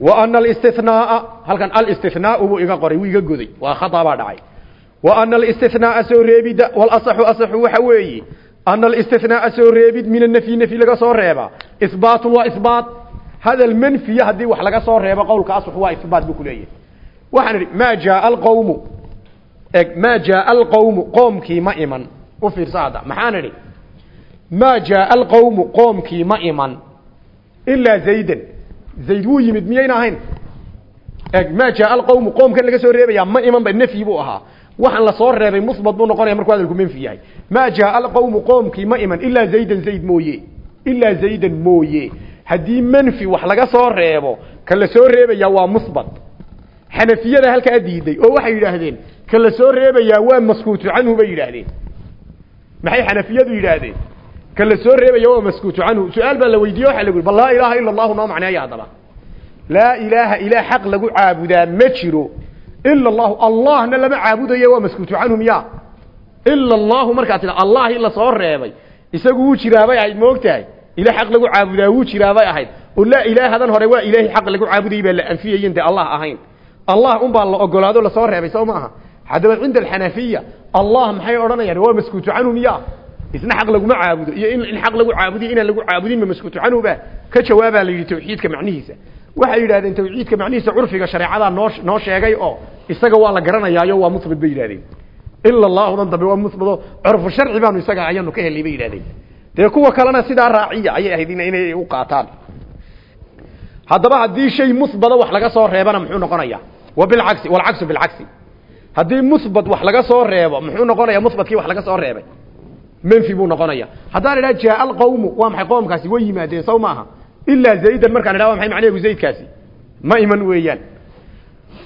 wa ana alistinaaa halkan alistinaau buu iga qoray wuu iga goday waa khata baa dhacay wa ana alistinaaa soo reebida walasaxu asaxu waxa weeye ana alistinaaa soo reebid min anafyi nafyi laga soo reeba isbaatun waa isbaat hadal manfiya haddii wax laga soo reebo qowlka asax waa eg maa jaaa alqawmu qoomkii ma iman. U fiirsa hadda maxaan idhi? Maa jaaa alqawmu qoomkii ma iman. Ilaa zaydan. Zayd wuu yimid miyayna ahayn? Eg maa jaaa alqawmu qoomkan laga soo reebayaa ma iman ba nafyi buu ahaa. Waxaan la soo reebay musbat buu noqonaya markuu hadalku manfi yahay. Maa jaaa alqawmu qoomkii ma iman. Ilaa zaydan zayd mooye. Ilaa zaydan mooye. Haddii manfi wax laga soo reebo ka la soo reebayaa waa musbat xanafiyada halkaa diiday oo waxay yidhaahdeen ka la soo reebayaa waa maskuutu canhu bay yidhaahdeen. Maxay xanafiyadu yidhaahdeen? Ka la soo reebaya waa maskuutu canhu. Su'aal baa la weydiiye waxa lagu yidhi bal laa ilaaha ila allahu noo macneeya haddaba laa ilaaha ilaah xaq lagu caabudaa ma jiro. Ila allahu allahna lama caabudayo waa maskuutu canhu miya ila allahu markaad tida allah la soo reebay. Isagu wuu jiraabay ahayd moogtahay ila xaq lagu caabudaa wuu jiraabay ahayd. Oo laa ilaahadan hore waa ilaahay xaq lagu caabudayay baa la anfiyayen dee allah ahayn. Allah un baa la ogolaado la soo reebay soo maaha haddaba cinda alxanafiya allah maxay odhanayaan? Waa maskuutu canhu miya isna xaq laguma caabudo. Iyo in xaq lagu caabudiyo inaan lagu caabudin ma maskuutu canhu ba ka jawaabaa la yidhi tawxiidka macnihiisa. Waxay yidhahdeen tawxiidka macnihiisa curfiga shareecadaa noo noo sheegay oo isaga waa la garanayaayo waa musbit bay yidhahdeen ila allahudan dambe waa musbito curfu sharci baanu isaga ayaanu ka helay bay yidhahdeen dee kuwa kalena sidaa raaciya ayay ahayd inay u qaataan. Haddaba haddii shay musbada wax laga soo reebana muxuu noqonaya wa bilcagsi walcagsu bilcagsi haddii muhbat wax laga soo reebo muxuu noqonayaa muhbatkii wax laga soo reebay? Menfi buu noqonaya haddaan idhaha jaa alqawmu waa maxay qoomkaasi way yimaadeen saw maaha. Ilaa zaydan markaan idhaha wa maxay macneegu zaydkaasi? Ma iman weeyaan.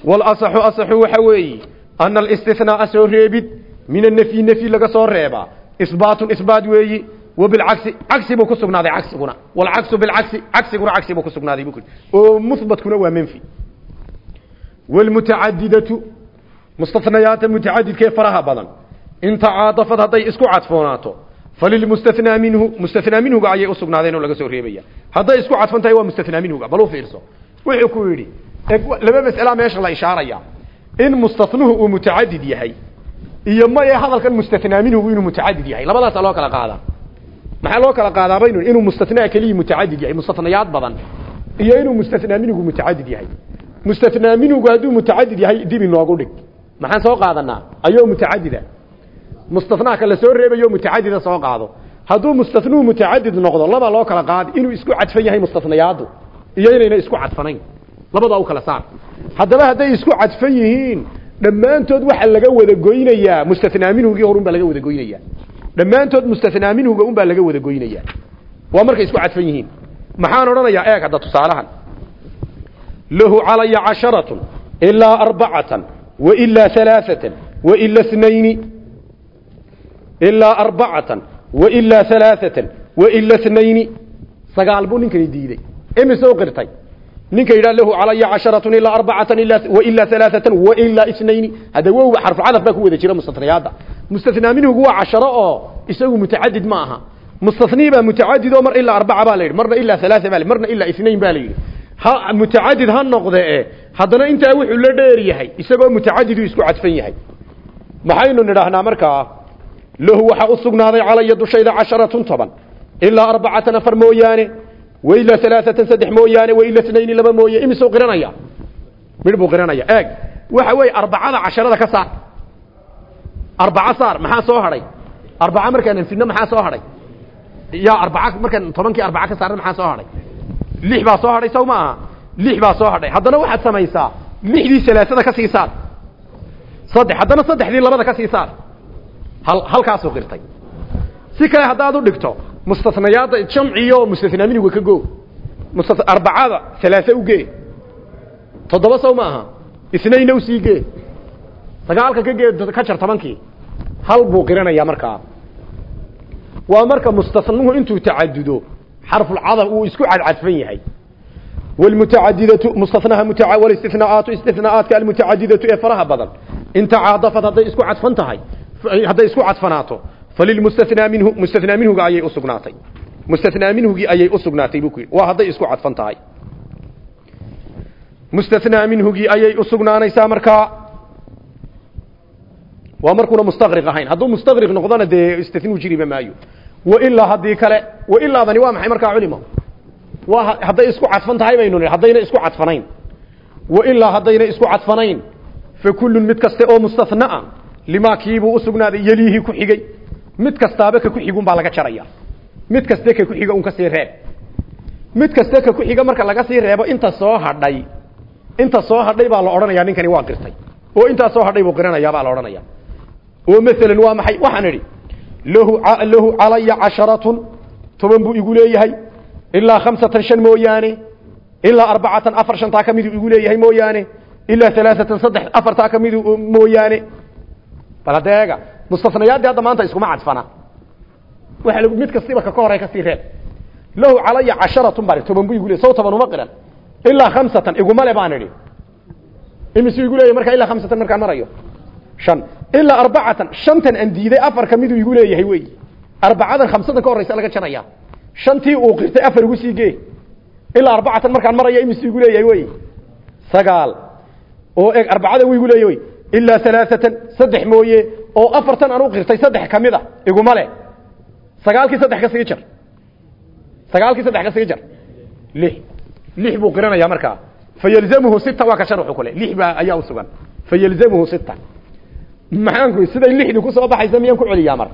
Walasaxu asaxu waxa weeye ana alistinaaa soo reebid min annafyi nafyi laga soo reebaa isbaatun isbaat weeyi wa bilcagsi cagsi buu ku sugnaaday cagsiguna walcagsu bilcagsi cagsiguna cagsi buu ku sugnaaday bu oo muhbatkuna waa menfi. Wlmutacadidatu mustanayaata mutacadidkaee faraha badan in tacaadafad hadday isku cadfoonaato falilmustanaa minhu mustanaa minhuga ayay usugnaadeen oo laga soo reebaya hadday isku cadfan tahay waa mustanaa minhuga bal u fiirso wuxuu ku yidhi laba mas'alaa meesha la ishaaraya in mustanuhu uu mutacadid yahay iyo ma ee hadalkan mustanaa minhugu inuu mutacadid yahay labadaasaa loo kala qaadaa maxaa loo kala qaadaabaynu inuu mustanaa keliyii mutacadid yahay mustanayaad badan iyo inuu mustanaa minhugu mutacadid yahay mustanaa minhugu hadduu mutacadid yahay dib inoogu dhig maxaan soo qaadanaa ayuu mutaaddida mustathnaa kala soo reebayo mutaaddida soo qaado. Haduu mustathnuu mutaaddid noqdo laba loo kala qaad inuu isku cadfan yahay mustathnayaadu iyo inayna isku cadfanayn. Labada u kala saar. Haddaba hadday isku cadfan yihiin dhammaantood waxa laga wada goynayaa mustathnaa minhugii horun baa laga wada goynayaa. Dhammaantood mustathnaa minhuga un baa laga wada goynayaa. Waa markay isku cadfan yihiin. Maxaan odhanayaa eeg hadda tusaalahan. Lahu calaya casharatun ilaa arbacatan snayni ilaa arbacatan wailaa halaaatan waila snayni sagaal buu ninkani diiday imise u qirtay ninka yidhaha lahu calaya casharatun ilaa arbacatan wailaa halaaatan wailaa isnayni hadda wow xarfu cadaf baa ku wada jira mustathniyaadda mustathnaa minhugu waa casharo oo isagu mutacadid ma aha mustathnii baa mutacadid oo mar ilaa arbaca baa la yidhi marna ilaa halaaa baa marna ilaa isnayn baa la yidhi ha mutacadid ha noqde e haddana intaa wuxuu la dheer yahay isagoo mutacadidu isku cadfan yahay. Maxaynu nidhaahnaa markaa lahu waxaa u sugnaaday calaya dushayda casharatun toban ilaa arbacatan afar mooyaane wailaa alaaatan saddex mooyaane waila snayni laba mooye imisuu qiranaya? Midh buu qiranaya. Eeg waxa weeye arbacada casharada ka saar. Arbaca saar maxaa soo hadhay? Arbaca markaan anfidno maxaa soo hadhay? Ya arbaca markaan tobankii arbaca ka saarna lix baa soo hadhay saw ma aha. Lix baa soo hadhay. Haddana waxaad samaysaa lixdii salaasada ka sii saar. Saddex haddana saddexdii labada ka sii saar. Hal halkaasuu qirtay. Si kale haddaad u dhigto mustathnayaadda jamciyo mustathnaa minhuga ka goo musta arbacada halaase u gee. Toddoba saw ma aha isnayna u sii gee. Sagaalka ka gee ka jar tobankii hal buu qiranayaa markaa. Waa marka mustathnuhu intuu tacadudo xarfulcadaf uu isku cadcadfan yahay والمتعددة مستثناها متع والاستثناءات استثناءات المتعددة افرها بدل ان تعاطفت هذا اسكو عطفنتهي هذا اسكو عطفناته فللمستثنى منه مستثنى منه ايي اسغناتي مستثنى منه ايي اسغناتي بكو وهذا اسكو عطفنتهي مستثنى منه ايي اسغنانيسا marka waa markuuna mustaqriq ahayn hadduu mustaqriq noqdona dee istinu jiriba maayo wailaa haddii kale wailaadani waa maxay markaa culimo? Waa hadday isku cadfan tahay baynu nihi haddayna isku cadfanayn. Wailaa haddayna isku cadfanayn fa kullun mid kaste oo mustathnaa limaa kiibuu usugnaaday yeliihi ku xigay. Mid kastaaba ka ku xigun baa laga jaraya. Mid kaste ka ku xiga un ka sii reeb. Mid kaste ka ku xiga marka laga sii reebo inta soo hadhay inta soo hadhay baa la odhanayaa ninkani waa qirtay. Oo intaa soo hadhay buu qiranayaa baa la odhanaya. Oo maalan waa maxay? Waxaan idhi lahu calaya casharatun toban buu igu leeyahay. Ilaa khamsatan shan mooyaane ilaa arbacatan afar shantaa ka miduu igu leeyahay mooyaane ilaa alaaatan saddex afartaa ka midu mooyaane. Bal hadda eega mustafnayaadii hadda maanta iskuma cadfana. Lagu mid kastiba ka hore ka sii reeb lahu calaya casharatun baan toban buu igu leeyahay saw toban uma qiran. Ilaa khamsatan iguma le baan idhi. Igu leeyahay markaa ilaa khamsatan markaan marayo shan. Ilaa arbacatan shantan aan diiday afar ka miduu igu leeyahay wey arbacadan khamsadan ka horraysa laga jaraya shantii uu qirtay afar igu sii gee. Ilaa markaan maraya imisuu igu leeyahay wey sagaal. Oo eg arbacada wuu igu leeyahy ilaa alaaatan saddex mooye. Oo afartan aan u qirtay saddex ka mid a iguma sagaalkii saddex ka sii sagaalkii saddex ka sii lix. Lix buu qiranaya markaa. Fayalzamuhu sita waa ka sharxu kule lix baa ayaa usugan fayalzamuhu sita maxaan ku siday lixdii ku soo baxaysa miyaan ku celiyaa mar?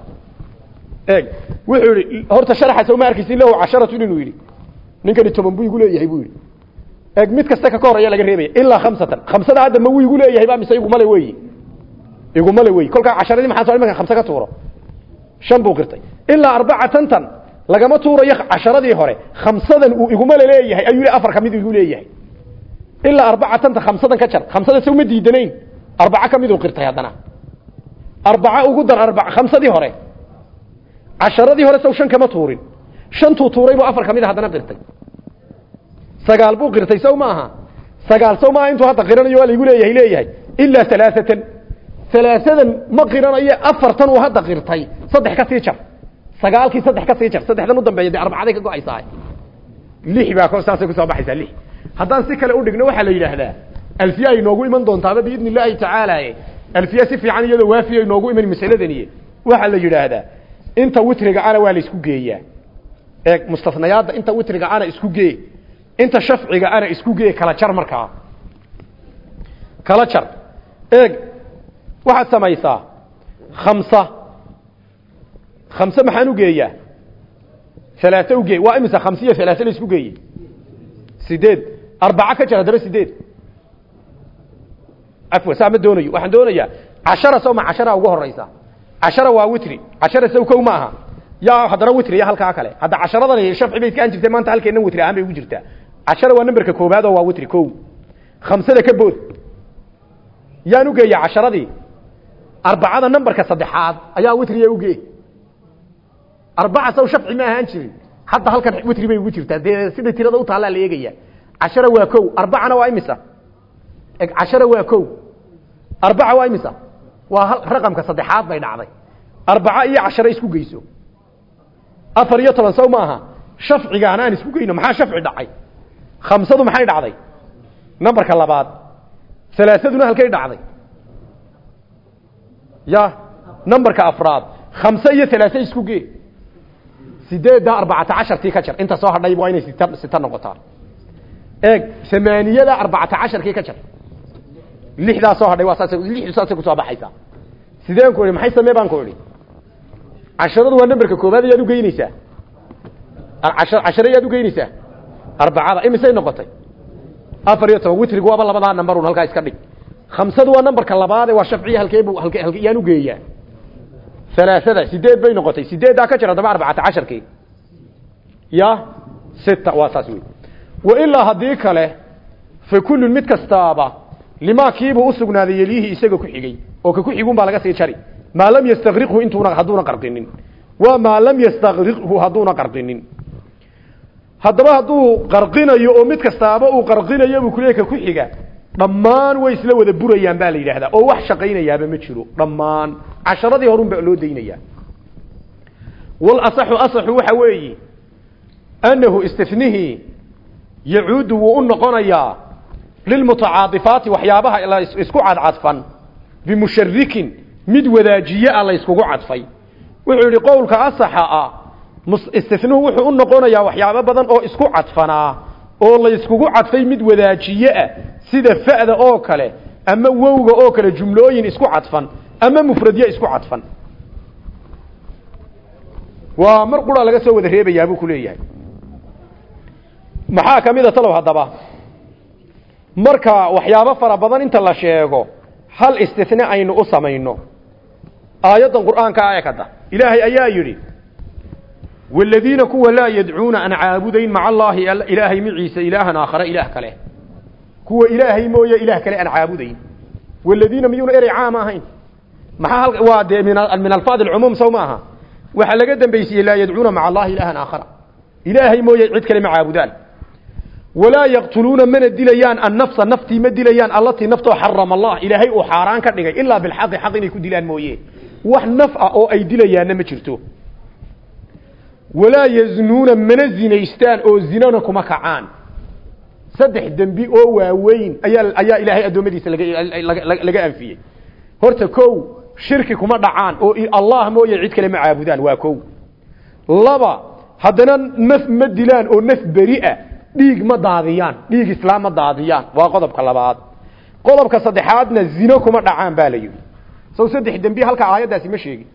Eeg. Wuxuu yihi horta sharaxa soo ma arkaysin lahu casharatun inuu yidhi. Ninkani toban buu igu leeyahay buu yidhi. Eeg mid kasta ka horaya laga reebaya ilaa khamsatan. Khamsada hadda ma wuu igu leeyahay ba mise igumale weyi igumale weyi kolkaa casharadii maxaa soo imanka khamse ka tuuro? Shan buu qirtay ilaa arbacatantan lagama tuurayo casharadii hore khamsadan uu igumale leeyahay ayuu afar ka mid igu leeyahay. Ilaa arbacatanta khamsadan ka jar. Khamsada se uma diidanayn. Arbaca ka miduu qirtay haddana arbaca ugu dar arba khamsadii hore. Casharadii hore saw shan kama tuurin. Shantuu tuuray buu afar ka mid a haddana qirtay sagaal buu qirtay saw maaha sagaal saw maaha intuu hadda qiranayo waa laigu leeyahay leeyahay. Ilaa alaaatan alaasadan ma qiranayo afartan uu hadda qirtay. Saddex ka sii jar. Sagaalkii saddex ka sii jar. Saddexdan u dambeeya dee arbacaday ka go'aysaa lix baa saasay ku soo baxaysaa lix. Haddaan si kale udhigno waxaa la yidhaahdaa alfiya ay noogu iman doontaaba biidni illaahi tacaala alfiya si fiican iyadoo waafiya ay noogu iman masaladani. Waxaa la yidhaahdaa inta witriga ana waa la isku geeyaa. Ee mustafnayaadda inta witriga ana isku gee inta shafciga ana isku gee kala jar markaa kala jar. Eeg waxaad samaysaa khamsa. Khamse maxaan u geeyaa? Alaaa ugee waa imisa khamsiya alaaa la isku geeye? Sideed. Arbaca ka jar haddaba sideed afwa saa ma doonayo. Waxaan doonayaa cashara sow ma cashara ugu horaysa cashara waa witri. Cashara sow kow ma aha. Yaa haddana witri ya halkaa kale. Hadda casharadani shafci bay iska an jirtay maanta halkeena witri ahaan bay ugu jirtaa. Cashara waa namberka koobaad oo waa witri kow. Khamsada ka bood. Yaan ugeeya casharadii. Arbacada namberka saddexaad ayaa witriya uge arbaca saw shafci ma ahaan jirin. Hadda halkan witri bay ugu jirtaa. Dee sida tirada u taallaa la eegaya cashara waa kow. Arbacana waa imisa? Cashara waa kow arbaca waa imisa? Waa raqamka saddexaad bay dhacday. Arbaca iyo cashara isku geyso. Afar iyo toban saw maaha shafcigaana aan isku geyno maxaa shafci dhacay? Khamsadu maxay dhacday? Nambarka labaad. Alaaaduna halkay dhacday. Ya nambarka afraad. Khamse iyo alaaa isku gee. Sideedda arbacata cashartii ka jar. Inta soo hadhay waa inay sit sita noqotaa. Eeg amaaniyada arbacata casharkii ka jar lixdaa soo hadhay waa saas lixdu saasay ku soo baxaysaa sideen ku idhi maxay samee baan ku idhi casharadu waa namberka koobaad ayaad ugeyneysaa cashare ayaad ugeyneysaa arbacada imisay noqotay? Afar iyo toban witrigu waaba labadaa nambarun halkaa iska dhig. Khamsadu waa nambarka labaade waa shafciya halkeebu halke halke yaan ugeeyaa alaaada sideed bay noqotay. Sideeddaa ka jir haddaba arbacata casharkii. Ya sita waa saas wey wailaa haddii kale fa kullun mid kastaaba limaa kiibuu usugnaaday yeliihi isaga ku xigay oo ka ku xigun baa laga sii jari. Maa lam yastaqriqhu intuuna hadduuna qarqinin waa maa lam yastaqriqhu hadduuna qarqinin haddaba hadduu qarqinayo oo mid kastaaba uu qarqinayo buu kuleey ka ku xiga dhammaan way isla wada burayaan baa la yidhaahdaa. Oo wax shaqaynayaaba ma jiro dhammaan. Casharadii horun baa loo daynayaa walasaxu asaxu waxa weeyi annahu istinihii yacuudu wuu u noqonayaa lilmutacaadifaati waxyaabaha isku cadcadfan bimusharikin mid wadaajiye ah la yskugu cadfay wuxuu yidhi qowlka asaxa ah istinuhu wuxuu u noqonayaa waxyaabo badan oo isku cadfanaa oo la yskugu cadfay mid wadaajiye ah sida fa'da oo kale ama wowga oo kale jumlooyin isku cadfan ama mufradye isku cadfan waa mar qura laga soo wada reebayaa buu ku maxaa ka talow haddaba marka waxyaabo fara badan inta la sheego hal istine aynu u samayno. Aayaddan qur'aanka ah ee kada ilaahay ayaa yidhi waladiina kuwa laa yadcuuna an caabudayn maa allahi ilaahay maciisa ilaahan aakhare ilaah kale. Kuwa ilaahay mooye ilaah kale aan aabudayn waladiina miyuuna eray caam ahayn? Maxaa waa dee min alfaad alcumuum saw ma aha? Waxaa laga dambaysiyey laa yadcuuna maca allaahi ilaahan aakhara ilaahay mooye cid kale ma aabudaan walaa yaqtuluuna mana dilayaan annafsa naftii ma dilayaan allatii naftoo xarama allah ilaahay uu xaaraan ka dhigay ilaa bilxaqi xaq inay ku dilaan mooye. Wax naf ah oo ay dilayaanna ma jirto. Walaa yazinuuna mana zinaystaan oo zinana kuma kacaan. Saddex dembi oo waaweyn ayaa ayaa ilaahay addoommadiisa lagalaga anfiyey. Horta kow shirki kuma dhacaan oo allah mooye cid kale ma caabudaan waa kow. Laba haddana naf ma dilaan oo naf beri ah, dhiig ma daadiyaan. Dhiig islaam ma daadiyaan. Waa qodobka labaad. Qodobka saddexaadna zino kuma dhacaan baa la yidhi. Sow saddex dembi halka aayaddaasi ma sheegin.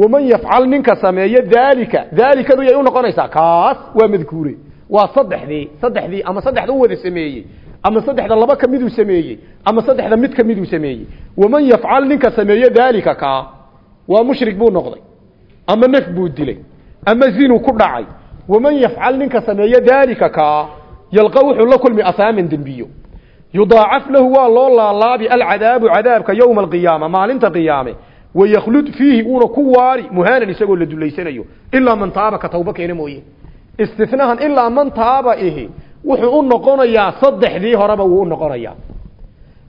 Waman yafcal ninka sameeyo daalika daalikadu yay u noqonaysaa kaas waa madkuure. Waa saddexdii saddexdii ama saddexda u wada sameeyey ama saddexda laba ka miduu sameeyey ama saddexda mid ka miduu sameeyey. Waman yafcal ninka sameeyo daalika kaa waa mushrik buu noqday ama naf buu dilay ama zinuu ku dhacay waman yafcal ninka sameeyo daalika kaa yalqa wuxuu la kulmi asaaman dembiyo yudaacaf lahu waa loo laalaabi alcadaabu cadaabka yowma alqiyaama maalinta qiyaame waykhlud fiihi uuna ku waari muhaanan isagoo la dulaysanayo ilaa man taaba ka tawba keena mooye istinahan ilaa man taaba ihi wuxuu u noqonayaa saddexdii horeba wuu u noqonayaa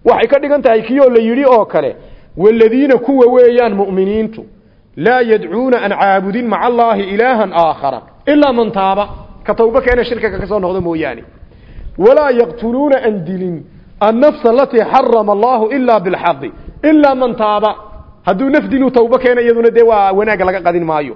waxay ka dhigan tahay kii oo la yidhi oo kale waladiina kuwa weeyaan mu'miniintu laa yadcuuna an caabudin maca allaahi ilaahan aakhara ilaa man taaba ka tawba keena shirkiga ka soo noqdo mooyaane walaa yaqtuluuna an dilin annafsa alatii xarama allahu ilaa bilxaqi ilaa man taaba hadduu nafdinuu tawbo keena iyaduna dee waa wanaagga laga qadin maayo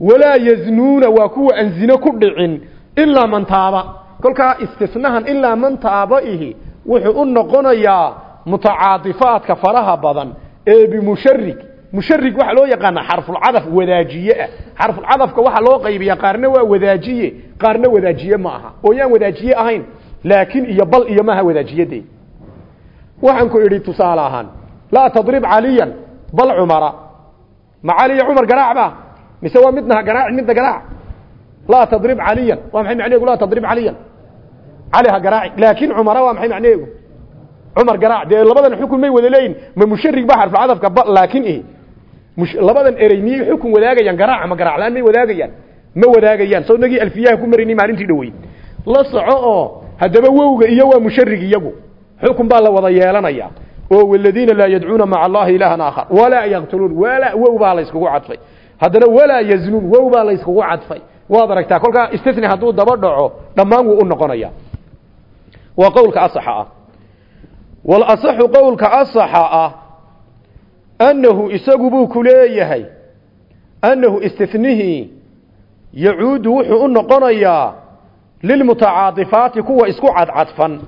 walaa yaznuuna waa kuwa aan ku dhicin ilaa man taaba kolkaa istisnahan ilaa man taaba ihi wuxuu u noqonayaa mutacaadifaadka faraha badan ee bimusharig musharig waxaa loo yaqaana xarfulcadaf wadaajiye ah. Xarfulcadafka waxaa loo qaybiyaa qaarna waa wadaajiye qaarna wadaajiye ma aha. Oo yaan wadaajiye ahayn laakin iyo bal iyo maaha wadaajiyadee waxaan ku idhi tusaale ahaan laa tadrib caliyan bal cumara. Ma cali iyo cumar garaac ba mise waa midna garaac midna garaac? Laa tadrib caliyan waa maxay macnaheegu laa tadrib caliyan? Cali ha garaaci laakin cumara waa maxay macnaheegu cumar garaac dee labadan xukun may wada leeyihiin ma musharig ba xarfulcadafka ba laakin ihi labadan erey miyay xukun wadaagayaan? Garaac ma garaac laan may wadaagayaan? Ma wadaagayaan. Soo nagii alfiyaha ku marinay maalintii dhaweyd. La soco oo haddaba wowga iyo waa musharig iyagu. Xukun baa la wada yeelanaya. Oo waladiina laa yadcuuna maca allahi ilaahan aakhar. Walaa yaqtuluun walaa wow baa la yskugu cadfay. Haddana walaa yaznuun wow baa la yskugu cadfay. Waad aragtaa kolkaa istithni hadduu daba dhaco dhammaan wuu noqonaya. Waa qowlka asaxa ah. Walasaxu qowlka asaxa ah annahu isagu buu ku leeyahay annahu istithnihii yacuudu wuxuu u noqonayaa lilmutacaadifaati kuwa isku cadcadfan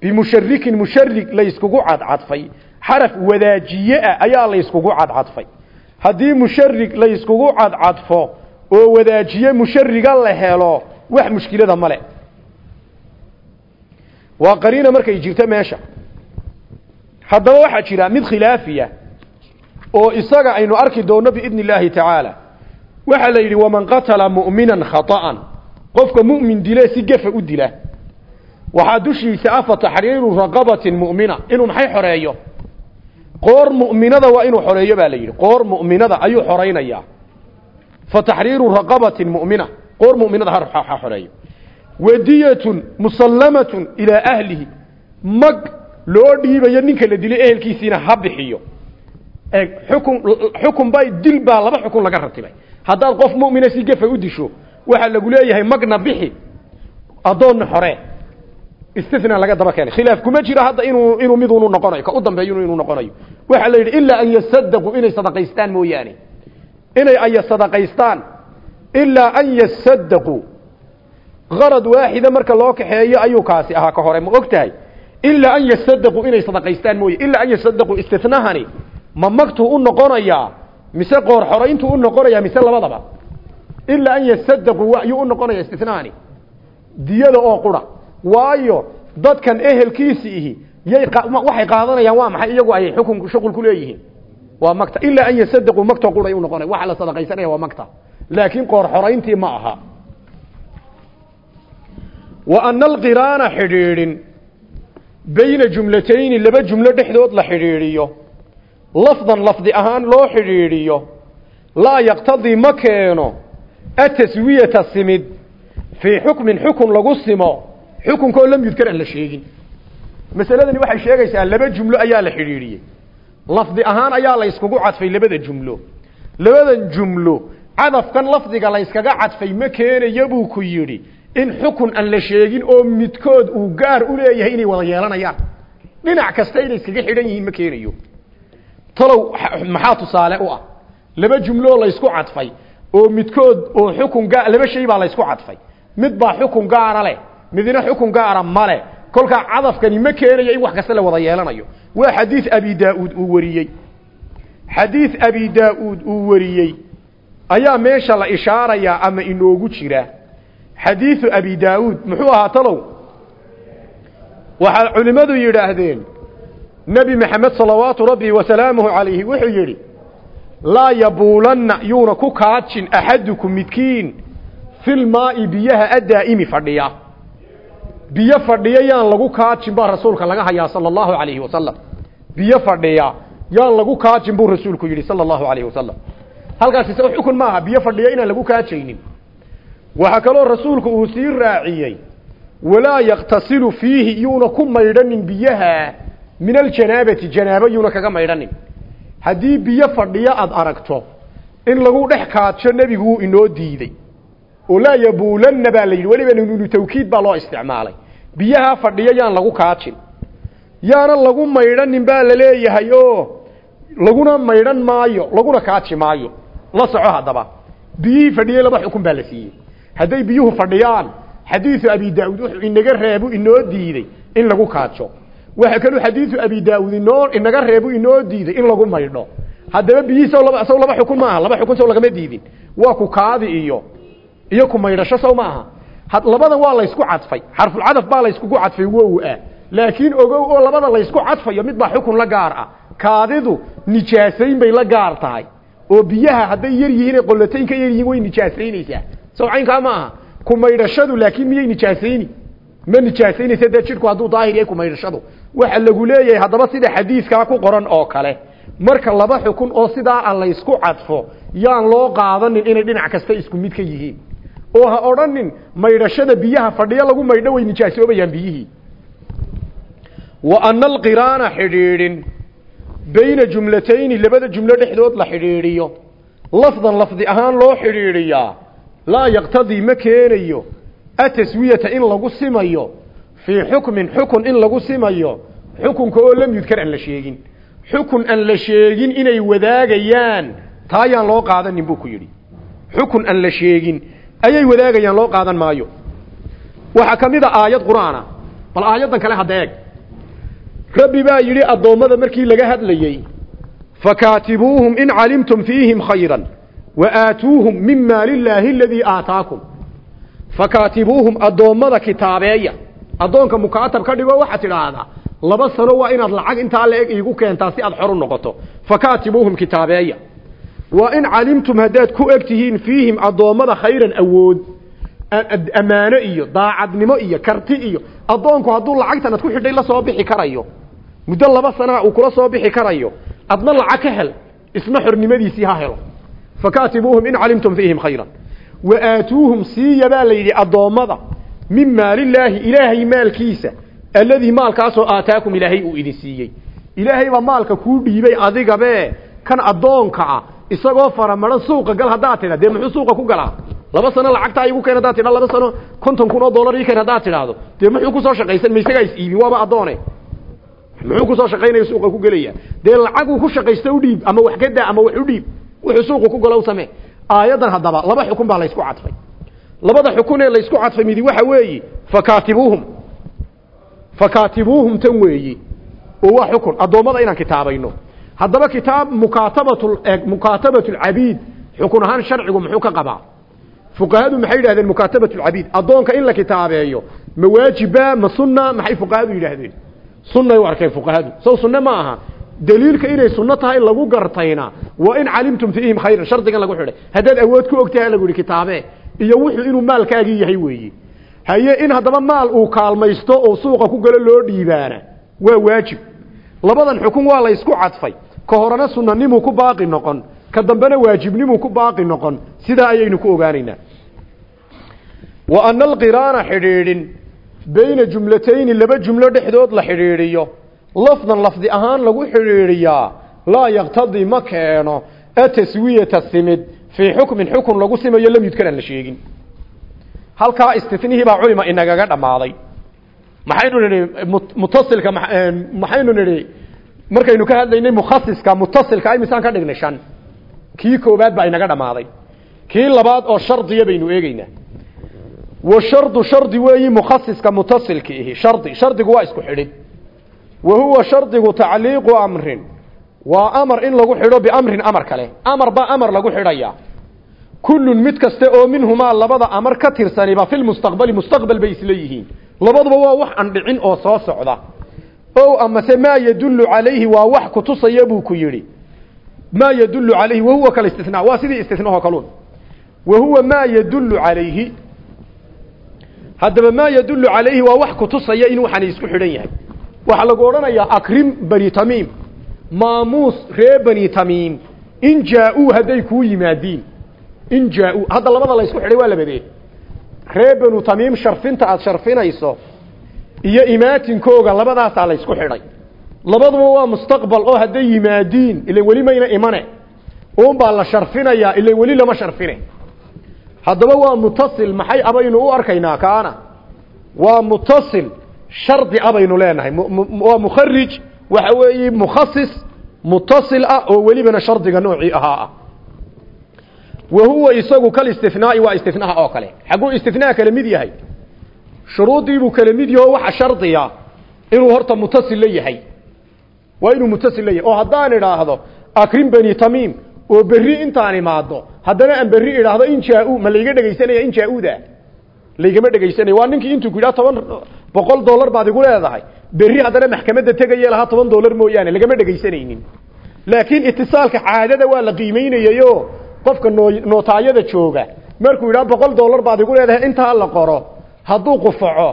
bimusharikin musharig layskugu cadcadfay xaraf wadaajiye ah ayaa layskugu cadcadfay haddii musharig layskugu cadcadfo oo wadaajiye mushariga la helo wax mushkilada male waa qariina markay jirto meesha haddaba waxaa jira mid khilaafiya oo isaga aynu arki doonno biidni illaahi tacaala. Waxaa la yidhi waman qatala mu'minan khata'an. Qofka mu'min dile si gefa u dila. Waxaa dushiisa ah fa raqabatin mu'mina inuu maxay xoreeyo? Qoor mu'minada waa inuu xoreeyo baa la yidhi. Qoor mu'minada ayuu xoraynayaa fa taxriiru raqabatin mu'mina. Qoor mu'minada ha xoreeyo. Wadiyatun musallamatun ilaa ahlihi. Mag loo dhiibayo ninka la dilay ehelkiisiina ha bixiyo eeg xukun xukun bay dil baa laba xukun laga ratibay. Haddaad qof mu'mina si gefa u disho waxaa lagu leeyahay magna bixi addoonna xoree istina laga daba keenay. Khilaaf kuma jiro hadda inuu inuu mid unu noqonayo. Ka u dambeeyo inuu noqonayo. Waxa la yidhi ilaa an yasadaquu inay sadaqaystaan mooyaane. Inay aya sadaqaystaan. Ilaa an yasadaquu qarad waaxida marka loo kaxeeyo ayuu kaasi ahaa ka hore. Ma og tahay ilaa an yasadaquu inay sadaqaystaan mooye ilaa an yasadaquu istinahani ma magtuu u noqonayaa mise qoor xorayntuu u noqonayaa mise labadaba. Ilaa an yasadaquu ayuu u noqonaya istinahani diyada oo qura. Waayo dadkan ehelkiisi ihi yay waxay qaadanayaan waa maxay? Iyagu ay xukun shuqul ku leeyihiin. Waa magta. Ilaa an yasadaquu magtoo quray u noqonaya. Waxa la sadaqaysanaya waa magta. Laakiin qoor xorayntii ma aha. Wa ana alqiraana xidhiidhin. Bayna jumlatayni laba jumlo dhexdood la xidhiidhiyo lafdan lafdi ahaan loo xidhiidhiyo laa yaqtadii ma keeno ataswiyata simid fii xukmin xukun lagu simo xukunkoo lam yudkar aan la sheegin. Masaladani waxay sheegaysaa laba jumlo ayaa la xidhiidhiyey. Lafdi ahaan ayaa la yskugu cadfay labada jumlo. Labadan jumlo cadafkan lafdiga la yskaga cadfay ma keenayo buu ku yidhi in xukun aan la sheegin oo midkood uu gaar u leeyahay inay wada yeelanayaan. Dhinac kasta inay iskaga xidhan yihiin ma keenayo talow maxaa tusaale u ah? Laba jumloo laysku cadfay oo midkood oo xukun gaa laba shay baa laysku cadfay. Mid baa xukun gaara leh midna xukun gaara male kolkaa cadafkani ma keenayo in wax kasta la wada yeelanayo. Waa xadiid abi daa-uud uu wariyey. Xadiid abi daa-uud uu wariyey. Ayaa meesha la ishaarayaa ama inoogu jira. Xadiidu abi daa-uud muxuu ahaa talow? Waxaa culimmadu yidhaahdeen nebi maxamed salawaatu rabbi wasalaamuhu calayhi wuxuu yidhi laa yabuulanna yuuna ku kaajin axadukum midkiin filmaa'i biyaha addaa'imi fadhiya. Biyo fadhiya yaan lagu kaajin baa rasuulka laga hayaa sala allahu calayhi wasalam biyo fadhiya yaan lagu kaajin buu rasuulku yidhi sala allahu calayhi wasalam halkaasi se xukun maaha biyo fadhiya inaan lagu kaajaynin. Waxaa kaloo rasuulku uu sii raaciyey walaa yaktasilu fiihi yuuna ku maydhanin biyaha min aljanaabati janaabo yuuna kaga maydhanin haddii biyo fadhiyo aada aragto in lagu dhex kaajo nebiguu inoo diiday oo laa yabuulanna baa la yidhi weliba nuunu tawkiid baa loo isticmaalay biyahaa fadhiyo yaan lagu kaajin yaanan lagu maydhanin baa la leeyahay oo laguna maydhan maayo laguna kaaji maayo la soco haddaba biyihii fadhiyey laba xukun baa la siiyey hadday biyuhu fadhiyaan xadiidu abi daauud wuxuu inaga reebu inoo diiday in lagu kaajo waxa kaluu xadiidu abi daauud inoo inaga reebu inoo diiday in lagu maydho. Haddaba biyihii saw laba saw laba xukun maaha laba xukun saw lagama diidin. Waa ku kaadi iyo iyo ku maydhasho saw maaha. Labadan waa laysku cadfay. Xarfulcadaf baa layskugu cadfay wow ah laakiin ogow oo labada laysku cadfayo mid baa xukun la gaar ah. Kaadidu nijaasayn bay la gaar tahay. Oo biyaha hadday yar yihiin qolatayn ka yar yihiin way nijaasaynaysaa. Soo caynkaa ma aha ku maydhashadu laakiin miyay nijaasayni ma nijaasaynaysa? Dee jidhku hadduu daahir yahay ku maydhashadu waxa lagu leeyahay haddaba sida xadiiskaa ku qoran oo kale. Marka laba xukun oo sidaa a laysku cadfo yaan loo qaadanin inay dhinac kasta isku mid ka yihiin. Oo ha odhanin maydhashada biyaha fadhiyo lagu maydho way nijaasoobayaan biyihii wa ana alqiraana xidhiidhin. Bayna jumlatayni labada jumlo dhexdood la xidhiidhiyo. Lafdan lafdi ahaan loo xidhiidhiyaa. Laa yaqtadii ma keenayo. Ataswiyata in lagu simayo fii xukmin xukun in lagu simayo xukunka oo lam yudkar aan la sheegin xukun aan la sheegin inay wadaagayaan taayaan loo qaadanin buu ku yidhi xukun aan la sheegin ayay wadaagayaan loo qaadan maayo waxaa ka mid a aayad qur'aana bal aayaddan kale hadda eeg rabbi baa yidhi addoommada markii laga hadlayey fakaatibuuhum in calimtum fiihim khayran wa aatuuhum min maali illaahi aladii aataakum fakaatibuuhum addoommada kitaabeeya addoonka mukaatab ka dhigo waxaad tidhaahdaa laba sano waa inaad lacag intaa la eg keentaa si aad xor u noqoto. Fakaatibuuhum kitaabeeya. Waa in calimtum haddaad ku eg tihiin fiihim addoommada khayran awood ammaano iyo daacadnimo iyo karti iyo addoonku hadduu lacagtan ad ku xidhay la soo bixi karayo. Muddo laba sanaa uu kula soo bixi karayo. Adna lacag ka hel isna xornimadiisii ha helo. Fakaatibuuhum in calimtum fiihim khayran. Wa aatuuhum siiya baa la addoommada min maalillaahi ilaahay maalkiisa alladii maalkaasoo aataakum ilaahay uu idin siiyey. Ilaahay baa maalka kuu dhiibay adigabe kan addoonka ah isagoo faramaran suuqa gal haddaad tidha dee muxuu suuqa ku galaa? Laba sano lacagtaa igu keen haddaad tidha laba sano konton kun oo dollar ii keen haddaad tidhaahdo dee muxuu ku soo shaqaysan? Ma isagaa is iibi waaba addoone. Muxuu ku soo shaqaynaya suuqa ku gelaya? Dee lacaguu ku shaqaysta u dhiib ama wax gadaa ama wax u dhiib wuxuu suuqa ku galo u samee. Aayaddan haddaba laba xukun baa laysku cadfay labada xukun ee laysku cadfay midi waxa weeyi fakaatibuuhum. Fakaatibuuhum tan weeyi oo waa xukun. Addoommada inaan kitaabayno. Haddaba kitaab mukaatabatu mukaatabatu lcabiid xukun ahaan sharcigu muxuu ka qabaa. Fuqahadu maxay yidhahdeen mukaatabatu lcabiid addoonka in la kitaabeeyo ma waajiba ma sunna maxay fuqahadu yidhaahdeen? Sunnay u arkeen fuqahadu. Sow sunne ma aha. Daliilka inay sunno tahay lagu gartayna waa in calimtum fiihim khayran shardigan lagu xidhay. Haddaad awood ku ogtahay lagu yihi kitaabe iyo wuxuu inuu maalkaagii yahay weeye haye in haddaba maal uu kaalmaysto oo suuqa ku galo loo dhiibaana waa waajib. Labadan xukun waa la ysku cadfay. Ka horena sunanimuu ku baaqi noqon ka dambena waajibnimuu ku baaqi noqon sidaa ayaynu ku ogaanaynaa wa ana alqiraana xidhiidhin bayna jumlatayni laba jumlo dhexdood la xidhiidhiyo. Lafdan lafdi ahaan lagu xidhiidhiyaa laa yaqtadii ma keeno ataswiyata simid fii xukmin xukun lagu simayo lam yudkan aan la sheegin halkaa istinihii baa culima inagaga dhammaaday maxaynu nidhi mutasilka maxaynu nidhi markaynu ka hadlaynay mukhasiska mutasilka imisaan ka dhignay shan kii koobaad baa inaga dhammaaday kii labaad oo shardiya baynu eegeynaa wa shardu shardi weeyi mukhasiska mutasilka ihi shardi shardigu waa isku xidhid wa huwa shardigu tacliiqu amrin waa amar in lagu xidho biamrin amar kale. Amar baa amar lagu xidhayaa kullun mid kaste oo minhumaa labada amar ka tirsaniba filmustaqbali mustaqbal bay isla yihiin. Labaduba waa wax aan dhicin oo soo socda. Ow amase maa yadullu calayhi waa wax kutusaya buu ku yidhi. Maa yadullu calayhi wahuwa kal istinaa waa sidii istinahoo kaluun wa huwa maa yadullu calayhi. Haddaba maa yadullu calayhi waa wax kutusaya in waxani isku xidhan yahay. Waxaa lagu odhanayaa akrim bani tamiim maamuus ree bani tamiim. In jaa-uu hadday kuu yimaadiin in jaa-uu hadda labada la ysku xidhay waa labadee ree banu tamiim sharfinta aada sharfinayso iyo imaatinkooga labadaasaa la ysku xidhay. Labaduba waa mustaqbal oo hadday yimaadiin ila weli mayna imane. Uunbaa la sharfinayaa ila weli lama sharfine. Haddaba waa mutasil maxay abaynu u arkaynaa kaana? Waa mutasil shardi abaynu leenahay. Waa mukharij waxa weeye mukhasis mutasil ah oo welibana shardiga noocii ahaa. Ah wa huwa isagu kal istinaai waa istinaha oo kale. Xagguu istinaa kala mid yahay shuruudiibuu kala mid yaho waxa shardiya inuu horta mutasil la yahay. Waa inuu mutasil la yahay. Oo haddaan idhaahdo akrim bani tamiim oo berri intaan imaado haddana aan berri idhaahdo in jaa-u ma layga dhegaysanaya in jaa-uda laygama dhegaysanaya waa ninkii intuu ku yidhaha toban boqol dollar baad igu leedahay. Berri haddana maxkamadda tegaye lahaa toban dollar mooyaane lagama dhegaysanaynin. Laakiin itisaalka caadada waa la qiimeynayayo qofka noo nootaayada jooga. Markuu yidhaha boqol dollar baad igu leedahay intaa la qoro. Hadduu qufaco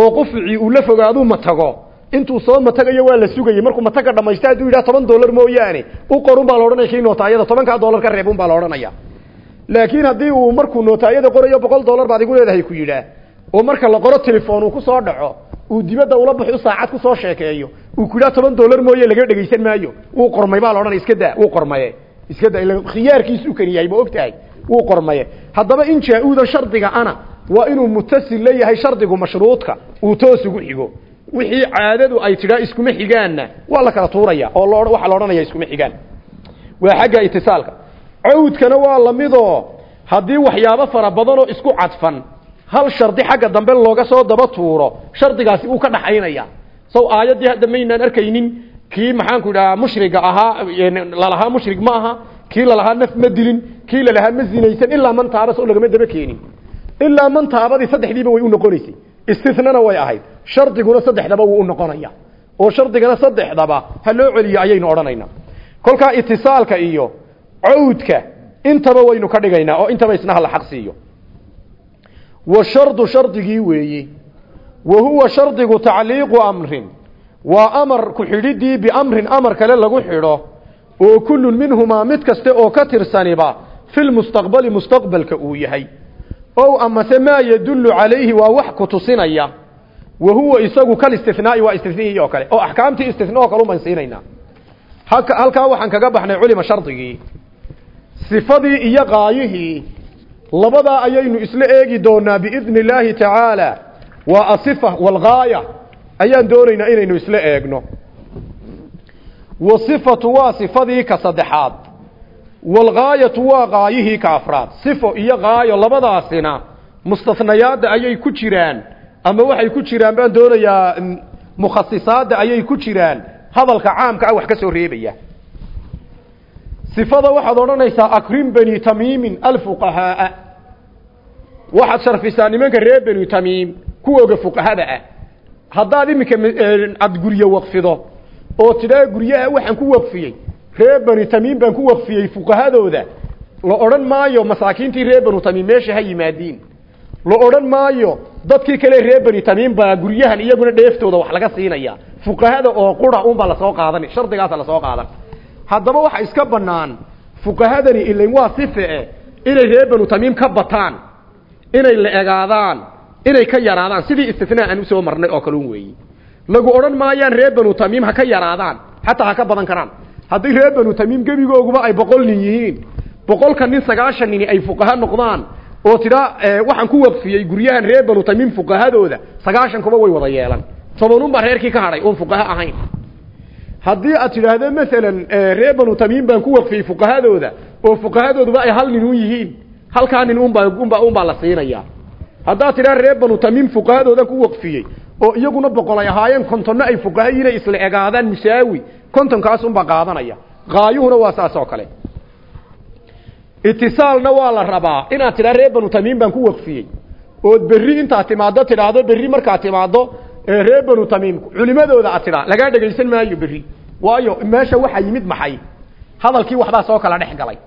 oo quficii uu la fogaaduu matago intuu soo matagayo waa la sugayey markuu mataga dhamaysta hadduu yidhaha toban dollar mooyaane u qorun baa la odhanaya kii nootaayada tobankaa dollar ka reebun baa la odhanaya. Laakiin haddii uu markuu nootaayada qorayo boqol dollar baad igu leedahay ku yidhaah oo marka la qoro telefon uu ku soo dhaco uu dibadda ula baxo saacad ku soo sheekeeyo uu ku yidhaha toban dollar mooye laga dhegaysan maayo wuu qormay baa la odhanaya iska daa wuu qormaye. Iska da khiyaarkiisu kan yahay ma ogtahay wuu qormaye. Haddaba in jaa-uda shardiga ana waa inuu mutasil la yahay shardigu mashruudka uu toos ugu xigo. Wixii caadadu ay tidhaa iskuma xigaanna waa la kala tuuraya oo waxaa la odhanaya iskuma xigaan. Waa xagga itisaalka. Cawdkana waa lamidoo haddii waxyaabo fara badanoo isku cadfan hal shardi xagga dambe looga soo daba tuuro shardigaasi uu ka dhaxaynaya. Sow aayaddii hadda maynaan arkaynin kii maxaanku idhahaa mushriga ahaa lalahaa mushrig ma aha kii lalahaa naf ma dilin kii lalahaa ma zinaysan ilaa man taaba so lagama daba keenin. Ilaa man taabadii saddexdiiba way u noqonaysay istinana way ahayd. Shardiguna saddexdaba wuu u noqonaya. Oo shardigana saddexdaba ha loo celiyo ayaynu odhanaynaa kolkaa itisaalka iyo cawdka intaba waynu ka dhigaynaa oo intaba isna hala xaq siiyo wa shardu shardigii weeyi. Wa huwa shardigu tacliiqu amrin. Waa amar ku xidhidii biamrin amar kale lagu xidho. Oo kullun minhumaa mid kaste oo ka tirsaniba filmustaqbali mustaqbalka uu yahay. Ow amase maa yadullu calayhi waa wax ku tusinaya. Wa huwa isagu kal istinaai waa istinihii oo kale. Oo axkaamtii istina oo kale uban siinaynaa. Halkaa waxaan kaga baxnay culima shardigii. Sifadii iyo qaayihii labadaa ayaynu isla eegi doonaa biidni illaahi tacaala waa asifa walgaaya ayaan doonaynaa inaynu isla eegno. Wasifatu waa sifadii ka saddexaad. Walgaayatu waa gaayihii ka afraad. Sifo iyo gaayo labadaasina mustahnayaadda ayay ku jiraan ama waxay ku jiraan baan doonayaa mukhasisaadda ayay ku jiraan. Hadalka caamka ah wax ka soo reebaya. Sifada waxaad odhanaysaa akrim bani tamiimin alfuqahaaa waxaad sharfisaa nimanka reer bani tamiim kuwooga fuqahada ah. Haddaad iminka aad guryo waqfido oo tidhaa guryaha waxaan ku waqfiyey reer bani tamiim baan ku waqfiyey fuqahadooda la odhan maayo masaakiintii reer banu tamiim meesha ha yimaadiin la odhan maayo dadkii kale reer bani tamiim baa guryahan iyaguna dheeftooda wax laga siinaya. Fuqahada oo qura unbaa la soo qaadan shardigaasa la soo qaadan haddaba waxa iska banaan fuqahadani ilayn waa sife inay reer banu tamiim ka bataan inay la egaadaan inay ka yaraadaan. Sidii istinaa aan u soo marnay oo kalun weeyi. Lagu odhan maayaan reer banu tamiim ha ka yaraadaan xataa ha ka badan karaan. Haddii reer banu tamiim gebigooguba ay boqol nin yihiin boqolka nin sagaashan nini ay fuqaha noqdaan oo tidhaa waxaan ku waqfiyey guryahan reer banu tamiim fuqahadooda sagaashan kuba way wada yeelan. Tobanunbaa reerkii ka hadhay oon fuqaha ahayn. Haddii aad tidhaahdo masalan reer banu tamiim baan ku waqfiyey fuqahadooda oo fuqahadooduba ay hal nin un yihiin halkaa nin unbaa la siinaya. Haddaad tidhaha reer banu tamiim fuqahadoodan ku waqfiyey oo iyaguna boqol ay ahaayeen kontonna ay fuqahayiinay isla egaadaan musaawi kontonkaas unbaa qaadanaya. Qaayuhuna waa saas oo kale. Itisaalna waa la rabaa inaad tidhaha reer banu tamiim baan ku waqfiyey. Ood berri intaad timaaddo tidhaahdo berri markaad timaaddo reer banu tamiim culimadooda aad tidhaa lagaa maayo berri. Waayo meesha waxaa yimid maxay? Hadalkii waxbaa soo kala dhex galay.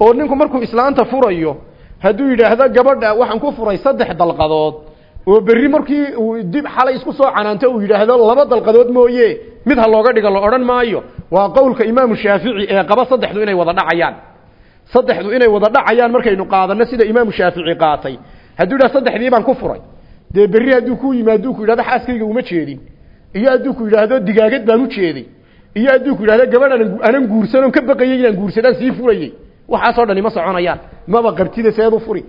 Oo ninku markuu islaanta furayo hadduu yidhaahdo gabadha waxaan ku furay saddex dalqadood oo berri markii uu dib xalay isku soo canaanto uu yidhaahdo laba dalqadood mooye mid ha looga dhigo la odhan maayo. Waa qowlka imaamu shaafici ee qaba saddexdu inay wada dhacayaan. Saddexdu inay wada dhacayaan markaynu qaadanno sida imaamu shaafici qaatay. Hadduu yidhahdo saddexdii baan ku furay. Dee berri hadduu ku yimaado hadduu ku yidhahdo xaaskayga uma jeedin. Iyo hadduu ku yidhaahdo digaagad baan u jeeday. Iyo hadduu ku yidhahdo gabadh anan guursanon ka baqayey inaan guursadaan sii furayey waxaasoo dhani ma soconayaan. Maba qabtida seed u furi.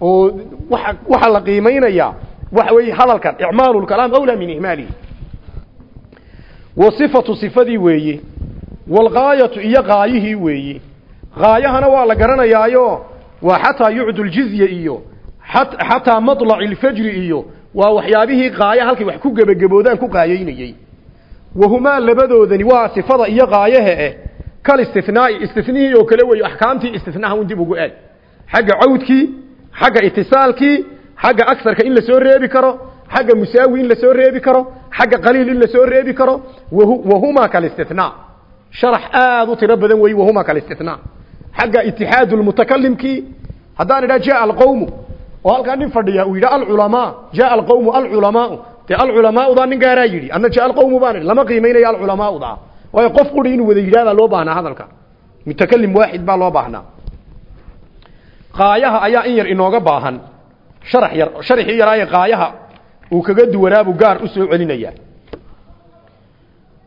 Oo waa waxaa la qiimaynayaa waxa weeye hadalkan icmaalu lkalaam awlaa min ihmaalihi wa sifatu sifadii weeye walgaayatu iyo gaayihii weeye gaayahana waa la garanayaayo waa xataa yucdu ljizya iyo xataa maطlaci lfajri iyo waa waxyaabihii gaaya halkay wax ku gebagaboodaan ku qaayeynayey wahumaa labadoodani waa sifada iyo gaayaha eh kal istinaai istinihii oo kale weeye axkaamtii istinaha un dib ugu aad xagga cawdkii xagga itisaalkii xagga agsarka in la soo reebi karo xagga musaawi in la soo reebi karo xagga qaliil in la soo reebi karo wahumaa kalistina sharax aad u tiro badan weeye wahumaa kalistina xagga itixaad lmutakalimkii haddaan idhaha jaa alqowmu oo halkaa nin fadhiya uu yidhi alculamaa jaa alqowmu alculamaau dee alculamaaudaa nin gaaraa yidhi anna jaa alqowmu baan idhi lama qiimaynayo alculamaaudaa waayo qof quri inuu wada yidhahdaa loo baahnaa hadalka. Mutakalim waaxid baa loo baahnaa qaayaha ayaa in yar inooga baahan. Sharax yar sharaxii yaraaye qaayaha uu kaga duwanaabuu gaar u soo celinayaa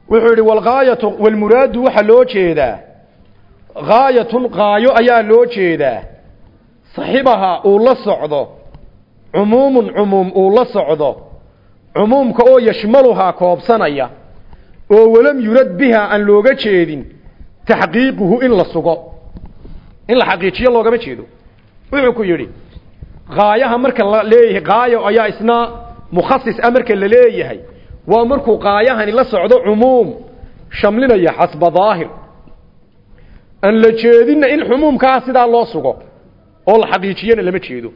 wuxuu yidhi walgaayatu walmuraadu waxaa loo jeedaa. Gaayatun qaayo ayaa loo jeedaa. Saxibaha uu la socdo cumuumun cumuum uu la socdo. Cumuumka oo yashmaluhaa koobsanaya oo walam yurad biha aan looga jeedin taxqiiquhu in la sugo. In la xaqiijiyo loogama jeedo. Wuxuu ku yidhi qaayaha marka la leeyahay qaayo ayaa isna mukhasis ah marka la leeyahay. Waa markuu qaayahani la socdo cumuum shamlinaya xasba daahir. Aan la jeedinna in xumuumkaa sidaa loo sugo oo la xaqiijiyana lama jeedo.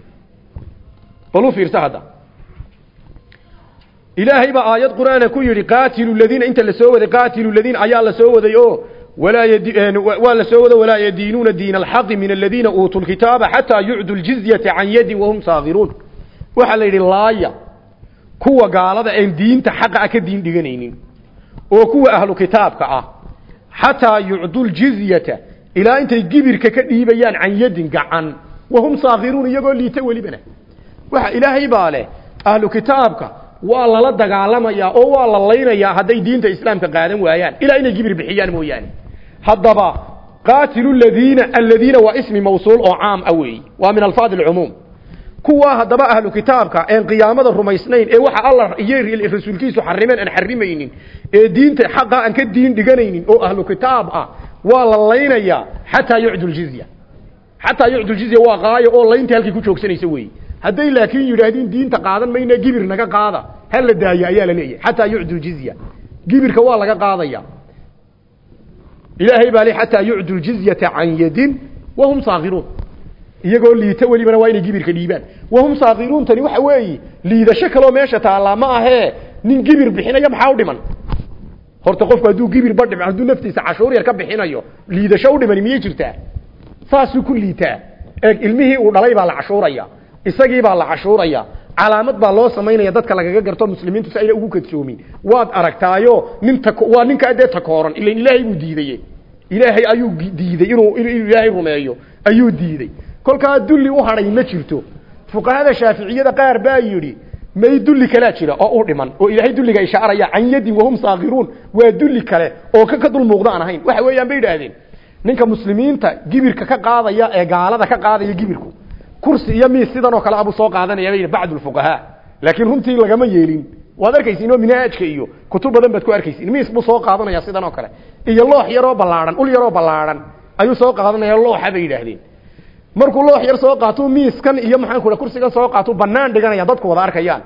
Bal u fiirsa hadda ilaahay baa aayad qur'aana ku yidhi qaatilu ladiina inta la soo waday qaatilu ladiina ayaa la soo waday oo waa la soo wado walaa yadiinuuna diina alxaqi min aladiina uutuu lkitaaba xataa yucdu ljizyata can yadin wahum saagiruun. Waxaa la yidhi laaya kuwa gaalada aan diinta xaqa ah ka diin dhiganaynin oo kuwa ahlu kitaabka ah xataa yucdu ljizyata ilaa intay gibirka ka dhiibayaan can yadin gacan wahum saagiruun iyagoo liita welibana. Waxa ilaahay baa waa lala dagaalamayaa oo waa la laynayaa hadday diinta islaamka qaadan waayaan. Ilaa inay gibir bixiyaan mooyaane. Haddaba qaatilu ladiina aladiina waa ismi mawsuul oo caam ah weeyi. Waa min alfaad alcumuum. Kuwaa haddaba ahlu kitaabka een qiyaamada rumaysnayn ee waxa alla iyo rasuulkiisu xarimeen aan xarimaynin ee diinta xaqa aan ka diin dhiganaynin oo ahlu kitaab ah waa la laynayaa xataa yucdu ljizya xataa yucdu ljizya waa qaayo oo laynta halkii ku joogsanaysa weeyi hadday laakiin yidhaahdeen diinta qaadan mayna gibir naga qaada ha la daaya ayaa la leeyahay xataa yucdu ljizya gibirka waa laga qaadaya. Ilaahay baa li xataa yucdu ljizyata can yadin wahum saakiruun iyagoo liita welibana waa inay gibirka dhiibaan. Wahum saakiruuntani waxa weeyi liidasho kaloo meesha taallaa ma ahee nin gibir bixinaya maxaa u dhiman? Horta qofku hadduu gibir ba dhim hadduu naftiisa cashuur yar ka bixinayo liidasho u dhimani miyay jirtaa? Saasuu ku liitaa. Eeg ilmihii uu dhalay baa la cashuuraya isagii baa la cashuuraya. Calaamad baa loo samaynaya dadka lagaga garto muslimiintu si ayna ugu kadsoomin waad aragtaayo nin waa ninkaa dee takooran ilan ilaahay buu diidaye ilaahay ayuu diiday inuu ilaahay rumeeyo ayuu diiday kolkaa dulli u hadhay ma jirto. Fuqahada shaaficiyada qaar baa yidhi may dulli kalaa jira oo u dhiman oo ilaahay dulliga ishaaraya can yadin wahum saakiruun waa dulli kale oo ka ka muuqda aan ahayn. Waxa weeyaan bay yidhaahdeen. Ninka muslimiinta gibirka ka qaadaya ee gaalada ka qaadaya gibirku kursi iyo miis sidan oo kale abuu soo qaadanaya bay bacd laakiin runtii lagama yeelin. Waad arkaysiin oo minhaajka iyo kutub badan baad ku arkaysiin. Miis buu soo qaadanaya sidan oo kale. Iyo loox yaroo ballaadhan ul yaroo ballaadhan ayuu soo qaadanaya looxa bay yidhaahdeen. Markuu loox yar soo qaato miiskan iyo maxaan ku kursigan soo qaato banaan dhiganaya dadku wada arkayaan.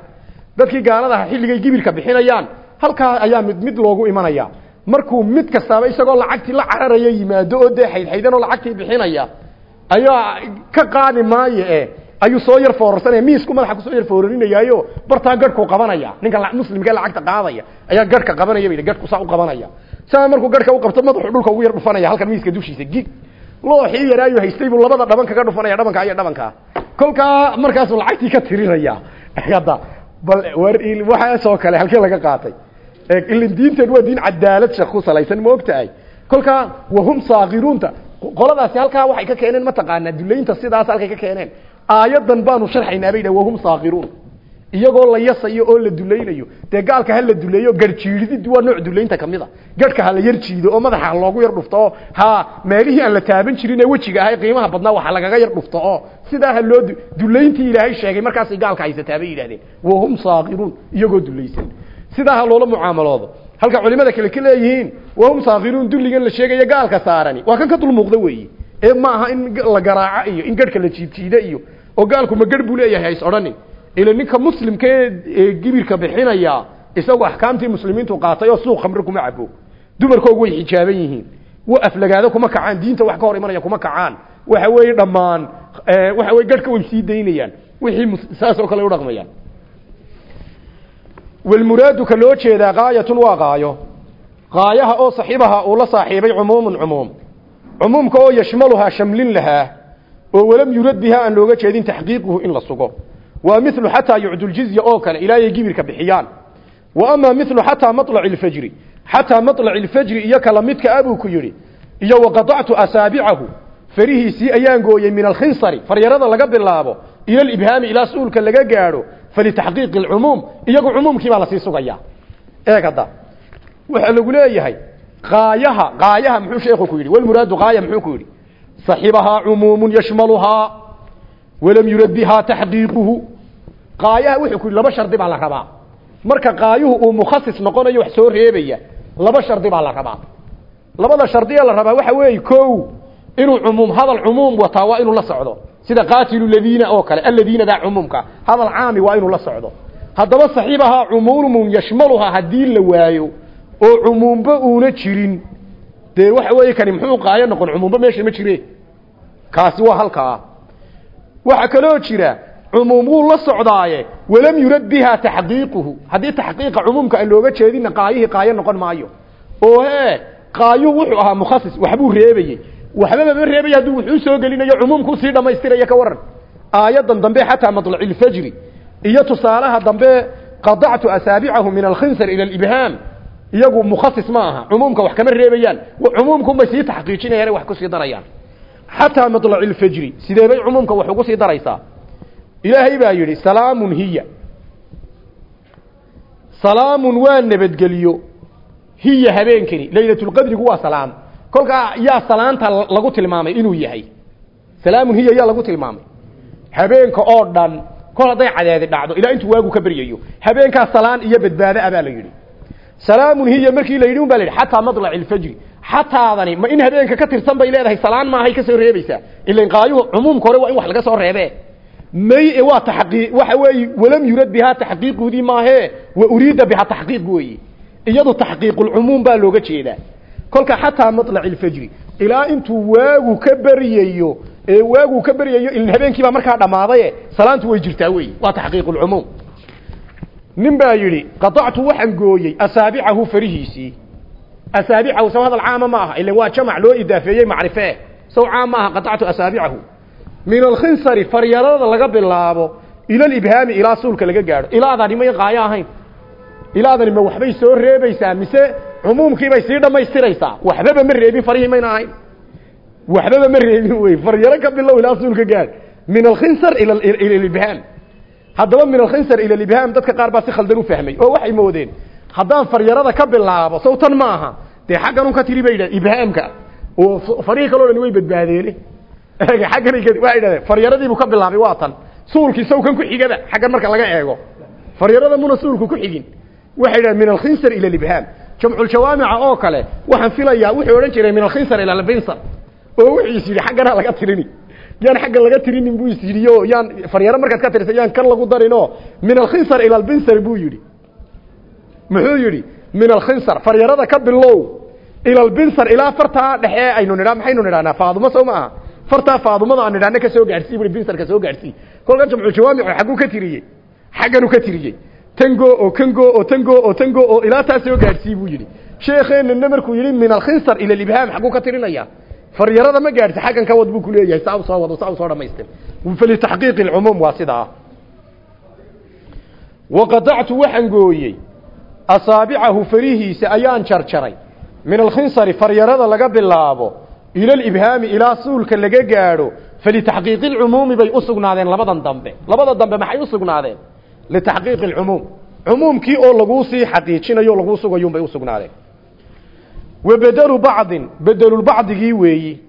Dadkii gaaladaha xilligay gibirka bixinayaan. Halkaa ayaa mid mid loogu imanaya. Markuu mid kastaaba isagoo lacagtii la cararaya yimaado oo dee xaydxaydan oo lacagtii bixinaya ayaa ka qaadi maayo e ayuu soo yar foorarsanaya. Miisku madaxa ku soo yar foorarinayaayo bartaa garhku qabanaya. Ninka muslimka lacagta qaadaya ayaa garhka qabanaya bay garhku saa u qabanaya. Saa markuu garhka u qabto madaxu dhulka ugu yar dhufanaya halkan miiska dushiisa gig. Looxii yaraayu haystay buu labada dhaban kaga dhufanaya dhabankaa iyo dhabankaa kolkaa markaasuu lacagtii ka tirinaya hadda bal war waxaasoo kale halkii laga qaatay. Ilin diinteen waa diin cadaalad shak ku salaysan ma og tahay kolkaa wahum saakiruunta qoladaasi halkaa waxay ka keeneen mataqaanaa dulaynta sidaas halkay ka keeneen. Aayadan baanu sharxaynaa bay dhahen wahum saakiruun iyagoo la yasayo oo la dulaynayo dee gaalka ha la duleeyo garjiidid waa nooc dulaynta ka mid a garhka ha la yar jiido oo madaxa loogu yar dhufto ha meelihii aan la taaban jirin ee wejiga ahay qiimaha badnaa waxa lagaga yar dhufto oo sidaa ha loo dulayntii ilaahay sheegay markaasay gaalka haysataa bay yidhahdeen wahum saakiruun iyagoo dulaysan sidaa ha loola mucaamaloodo halka culimada kale ka leeyihiin wahum saakiruun dulligan la sheegaya gaalka saarani. Waa kan ka dul muuqda weeye ee ma aha in la garaaco iyo in garhka la jiidjiida iyo oo gaalku ma garh buu leeyahay hays odhanin ila ninka muslimka ee gibirka bixinaya isagu axkaamtii muslimiintu qaatay oo suuq khamre kuma cabo. Dumarkoogu way xijaaban yihiin. Aflagaado kuma kacaan diinta wax ka hor imanaya kuma kacaan. Waxa weeye dhammaan waxa weye garhka way sii daynayaan. Wixii saas oo kale u dhaqmayaan walmuraadu ka loo jeedaa gaayatun waa gaayo gaayaha oo saxiibaha uu la saaxiibay cumuumun cumuum cumuumka oo yashmaluhaa shamlin lahaa oo walam yurad bihaa aan looga jeedin taxqiiquhu in la sugo waa milu xataa yucdu ljizya oo kale ilaayay gibirka bixiyaan wa amaa milu xataa maطlaci اlfajri xataa maطlaci اlfajri iyo kala midka abuu ku yidhi iyo waqaطactu asaabicahu farihiisii ayaan gooyey min alkhinsari faryarada laga bilaabo ila alibhaami ilaa suulka laga gaadho falitaxqiiqi اlcumuum iyagu cumuumkii baa la sii sugaya eeg hadda waxaa lagu leeyahay qaayaha qaayaha muxuu sheekhu ku yidhi walmuraadu qaaya muxuu ku yidhi saxibahaa cumuumu yashmaluhaa walam yurad bihaa taxqiiquhu qaayaha wuxuu ku yidhi laba shardi baa la rabaa marka qaayuhu uu mukhasis noqonayo wax soo reebaya laba shardi baa la rabaa labada shardi ee la rabaa waxa weeye ko inuu cumuum hadal cumuum wataa waa inuu la socdo sida qaatilu ladiina oo kale aladiina daa cumuumka. Hadal caami waa inuu la socdo. Haddaba saxiibahaa cumuumun yashmaluhaa haddii la waayo oo cumuumba uuna jirin dee waxa weeye kani muxuu qaayo noqon cumuumba meesha ma jire kaasi waa halkaa waxaa kaloo jira cumuum la socdaaye walam yurad biha taxqiiquhu. Haddii taxqiiqa cumuumka aan looga jeedinna qaayihii qaayo noqon maayo. Oo hee qaayuhu wuxuu ahaa mukhasis waxbuu reebayey waxbaba ma reebaya hadduu wuxuu soo gelinayo cumuumkuu sii dhammaystiraya ka waran aayadan dambe xataa maطlaci اlfajri iyo tusaalaha dambe qadactu asaabicahu min alkhinsar ila alibhaam iyagu mukhasis ma aha cumuumka wax kama reebayaan cumuumkunbay sii taxqiijinayaan wax kusii darayaan xataa maطlaci اlfajri sidee bay cumuumka wax ugu sii daraysaa ilaahay baa yidhi salaamun hiya salaamun waa nabadgeliyo hiya habeenkani laylatulqadrigu waa salaam kolkaa yaa salaanta lagu tilmaamay inuu yahay. Salaamun hiya yaa lagu tilmaamay. Habeenka oo dhan kol hadday cadeedi dhacdo ilaa intuu waagu ka beryayo habeenkaa salaan iyo badbaado ah baa la yidhi. Salaamun hiya markii la yidhi un baa la yidhi xataa madlaci ilfajri xataadani ma in habeenka ka tirsan bay leedahay salaan maahay ka soo reebaysaa. Ilan qaayuhu cumuumka hore waa in wax laga soo reebee. May waa taxqiiq waxa weeye walam yurad bihaa taxqiiqoodii maahee wa uriida bihaa taxqiiq weeye iyadu taxqiiqulcumuum baa looga jeedaa kolka xataa malac ilfajri. Ilaa intuu waagu ka beriyayo ee waagu ka beriyayo ilin habeenkiibaa markaa dhammaadaye salaantu way jirtaa wey waa taxqiiqulcumuum nin baa yidhi qadactu waxaan gooyey asaabicahu farihiisii. Asaabicahu saw hadal caama ma aha ilan waa jamac loo idaafeeyey macrifee. Saw caam ma aha qadactu asaabicahu. Min alkhinsari faryadada laga bilaabo ila alibhaami ilaa suulka laga gaadho. Ilaadaani may qaayo ahayn. Ilaadani ma waxbay soo reebaysaa mise cumuumkiibay sii dhammaystiraysaa. Waxbaba ma reebin farihii mayna ahayn. Waxbaba ma reebin wey faryaro ka bilow ilaa suulka gaadh min alkhinsar ila libhaam haddaba min alkhinsar ila libhaam dadka qaar baa si khaldan u fahmay. Oo waxay moodeen haddaan faryarada ka bilaabo sawtan ma aha. Dee xaggan ka tiri bay yidhaha ibhaamka oo farihii kaloo dhan way badbaadeene aggan waa idhahdeen faryaradiibuu ka bilaabay waa suulkii sawkan ku xigaba. Xaggan marka laga eego. Faryarada muna ku xigin. Waxay idhahdeen min alkhinsar ila libhaam jamculjawaamica oo kale waxaan filayaa wuxuu odhan jiray min alkhinsar ila albinsar. Oo wuxuu is yidhi laga tirini. Yaan xagga laga tirinin buu is yidhi yaan faryaro markaad ka tirisa yaan kan lagu darinoo min alkhinsar ila albinsar buu yidhi. Muxuu yidhi min alkhinsar faryarada ka bilow ila albinsar ilaa fartaa dhexe aynu nidhaa maxaynu nidhahnaa faadumo sow ma faadumada aan nidhaahna ka soo gaadhsii bui binsarka soo gaadhsii kolka jamcu jawaamicu xagguu ka tiriyey xagganu ka tiriyey tango oo kango oo tango oo tango oo ilaa taa soo gaadhsii buu yidhi. Sheekheenana markuu yidhi min alkhinsar ila libhaam xagguu ka tirinaya faryarada ma gaadhsi xaggan wad buu kuleeyahay saa u soo wado saa u soo dhamaystir falitaxqiiqi alcumuum waa sidaa waqadactu waxaan gooyey asaabicahu farihiisa ayaan jarjaray min alkhinsari faryarada laga bilaabo ila alibhaami ilaa suulka laga gaadho. Falitaxqiiqi alcumuumi bay u sugnaadeen labadan dambe. Labada dambe maxay u sugnaadeen litaxqiiqi alcumuum cumuumkii oo laguu sii xaqiijinayo laguu sugayuun bay u sugnaadeen wa bedelu bacdin bedelulbacdigii weeyi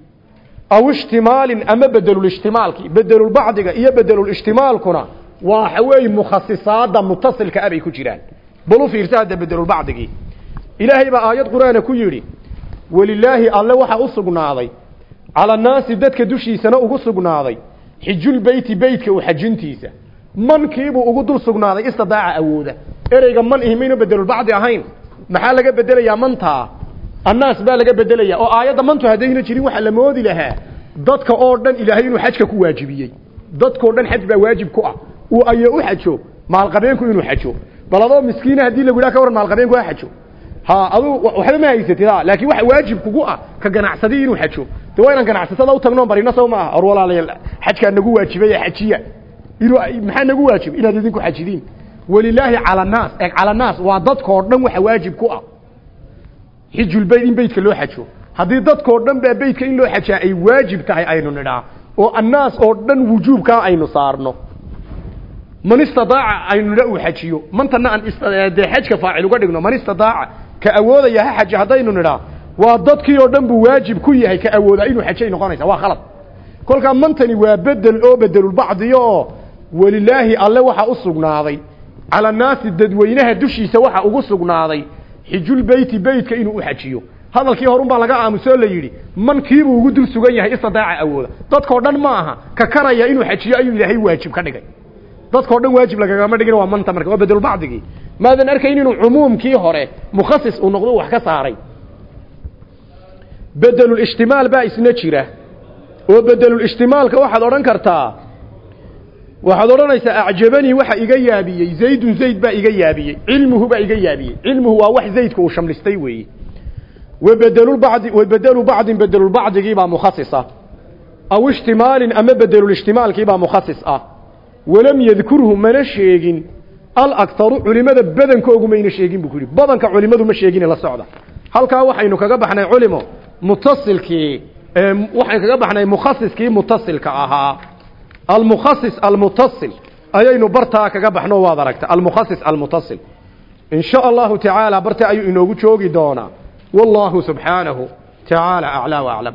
aw ishtimaalin ama bedelulishtimaalkii bedelulbacdiga iyo bedelulishtimaalkuna waxa weeye mukhasisaada mutasilka abay ku jiraan bal u fiirsa hadda bedelulbacdigii ilaahay baa aayad qur'aana ku yidhi welilaahi alle waxaa u sugnaaday cala naasi dadka dushiisana ugu sugnaaday xijulbeyti beytka u xajintiisa mankiibuu ugu dul sugnaaday istidaaca awooda. Ereyga man ihi maynu bedelulbacdi ahayn. Maxaa laga bedelayaa mantaa annaas baa laga bedelayaa oo aayadda mantu haddayna jirin waxaa la moodi lahaa. Dadka oo dhan ilaahay inuu xajka ku waajibiyey. Dadkao dhan xaj baa waajib ku ah. Uu ayo u xajo maalqabeenku inuu xajo. Bal miskiina haddii lagu yidhaha waran maalqabeenku ha xajo. Ha aduu waxba ma haysatid ha. Laakiin waxa waajib kugu ah ka ganacsadi inuu xajo. De waa inaan ganacsatada u tagno barino sow ma xajkaa nagu waajibay xajiya inuu maxaa nagu waajib? Inaad idinku xajidiin walilaahi cala naas eeg cala naas waa dadkao dhan waxa waajib ku ah. Xijulbeyt in beytka loo xajo. Haddii dadkao dhan baa beytka in loo xajaa ay waajib tahay aynu nidhaa. Oo annaas oo dhan wujuubkaa aynu saarno. Man istadaaca aynu nidha uu xajiyo. Mantana aan dee xajka faacil uga dhigno. Man istadaaca ka awoodaya ha xaji haddaynu waa dadkii oo dhan buu waajib ku yahay ka awoodaa inuu xajay noqonaysa. Waa khalad. Kolkaa mantani waa bedel oo bedelulbacdiyo oo welilaahi alle waxaa u sugnaaday. Cala naasi dadweynaha dushiisa waxa ugu sugnaaday. Xijulbeyti beytka inuu u xajiyo. Hadalkii horun baa laga aamusoo la yidhi mankiibuu ugu dul sugan yahay istidaaca awooda. Dadkao dhan ma aha ka karaya inuu xajiyo ayuu ilaahay waajib ka dhigay. Dadkao dhan waajib lagagama dhigin waa manta marka waa bedelulbacdigii maadan arkayn inuu cumuumkii hore mukhasis uu noqdo wax ka saaray. Bedelulishtimaal baa isna jira. Oo bedelulishtimaalka waxaad odhan kartaa waxaad odhanaysaa acjabanii waxa iga yaabiyey. Zaydun zayd baa iga yaabiyey. Cilmuhu baa iga yaabiyey. Cilmuhu waa wax zaydka uu shamlistay weeye. Wabedlubadi wabedelu bacdin bedelulbacdigiibaa mukhasisa aw ishtimaalin ama bedelulishtimaalkiibaa mukhasis ah walam yadkurhu mana sheegin. Alaktaru culimada badankoogu mayna sheegin buu ku badanka culimadu ma sheegine la socda. Halkaa waxaynu kaga baxnay culimo mutasilkii waxaynu kaga baxnay mukhasiskii mutasilka ahaa almukhasis almutasil. Ayaynu bartaa kaga baxno waad aragta. Almukhasis almutasil. In sha allahu tacaala barta ayuu inoogu joogi doonaa. Wallahu subxaanahu tacaala aclaa wa aclam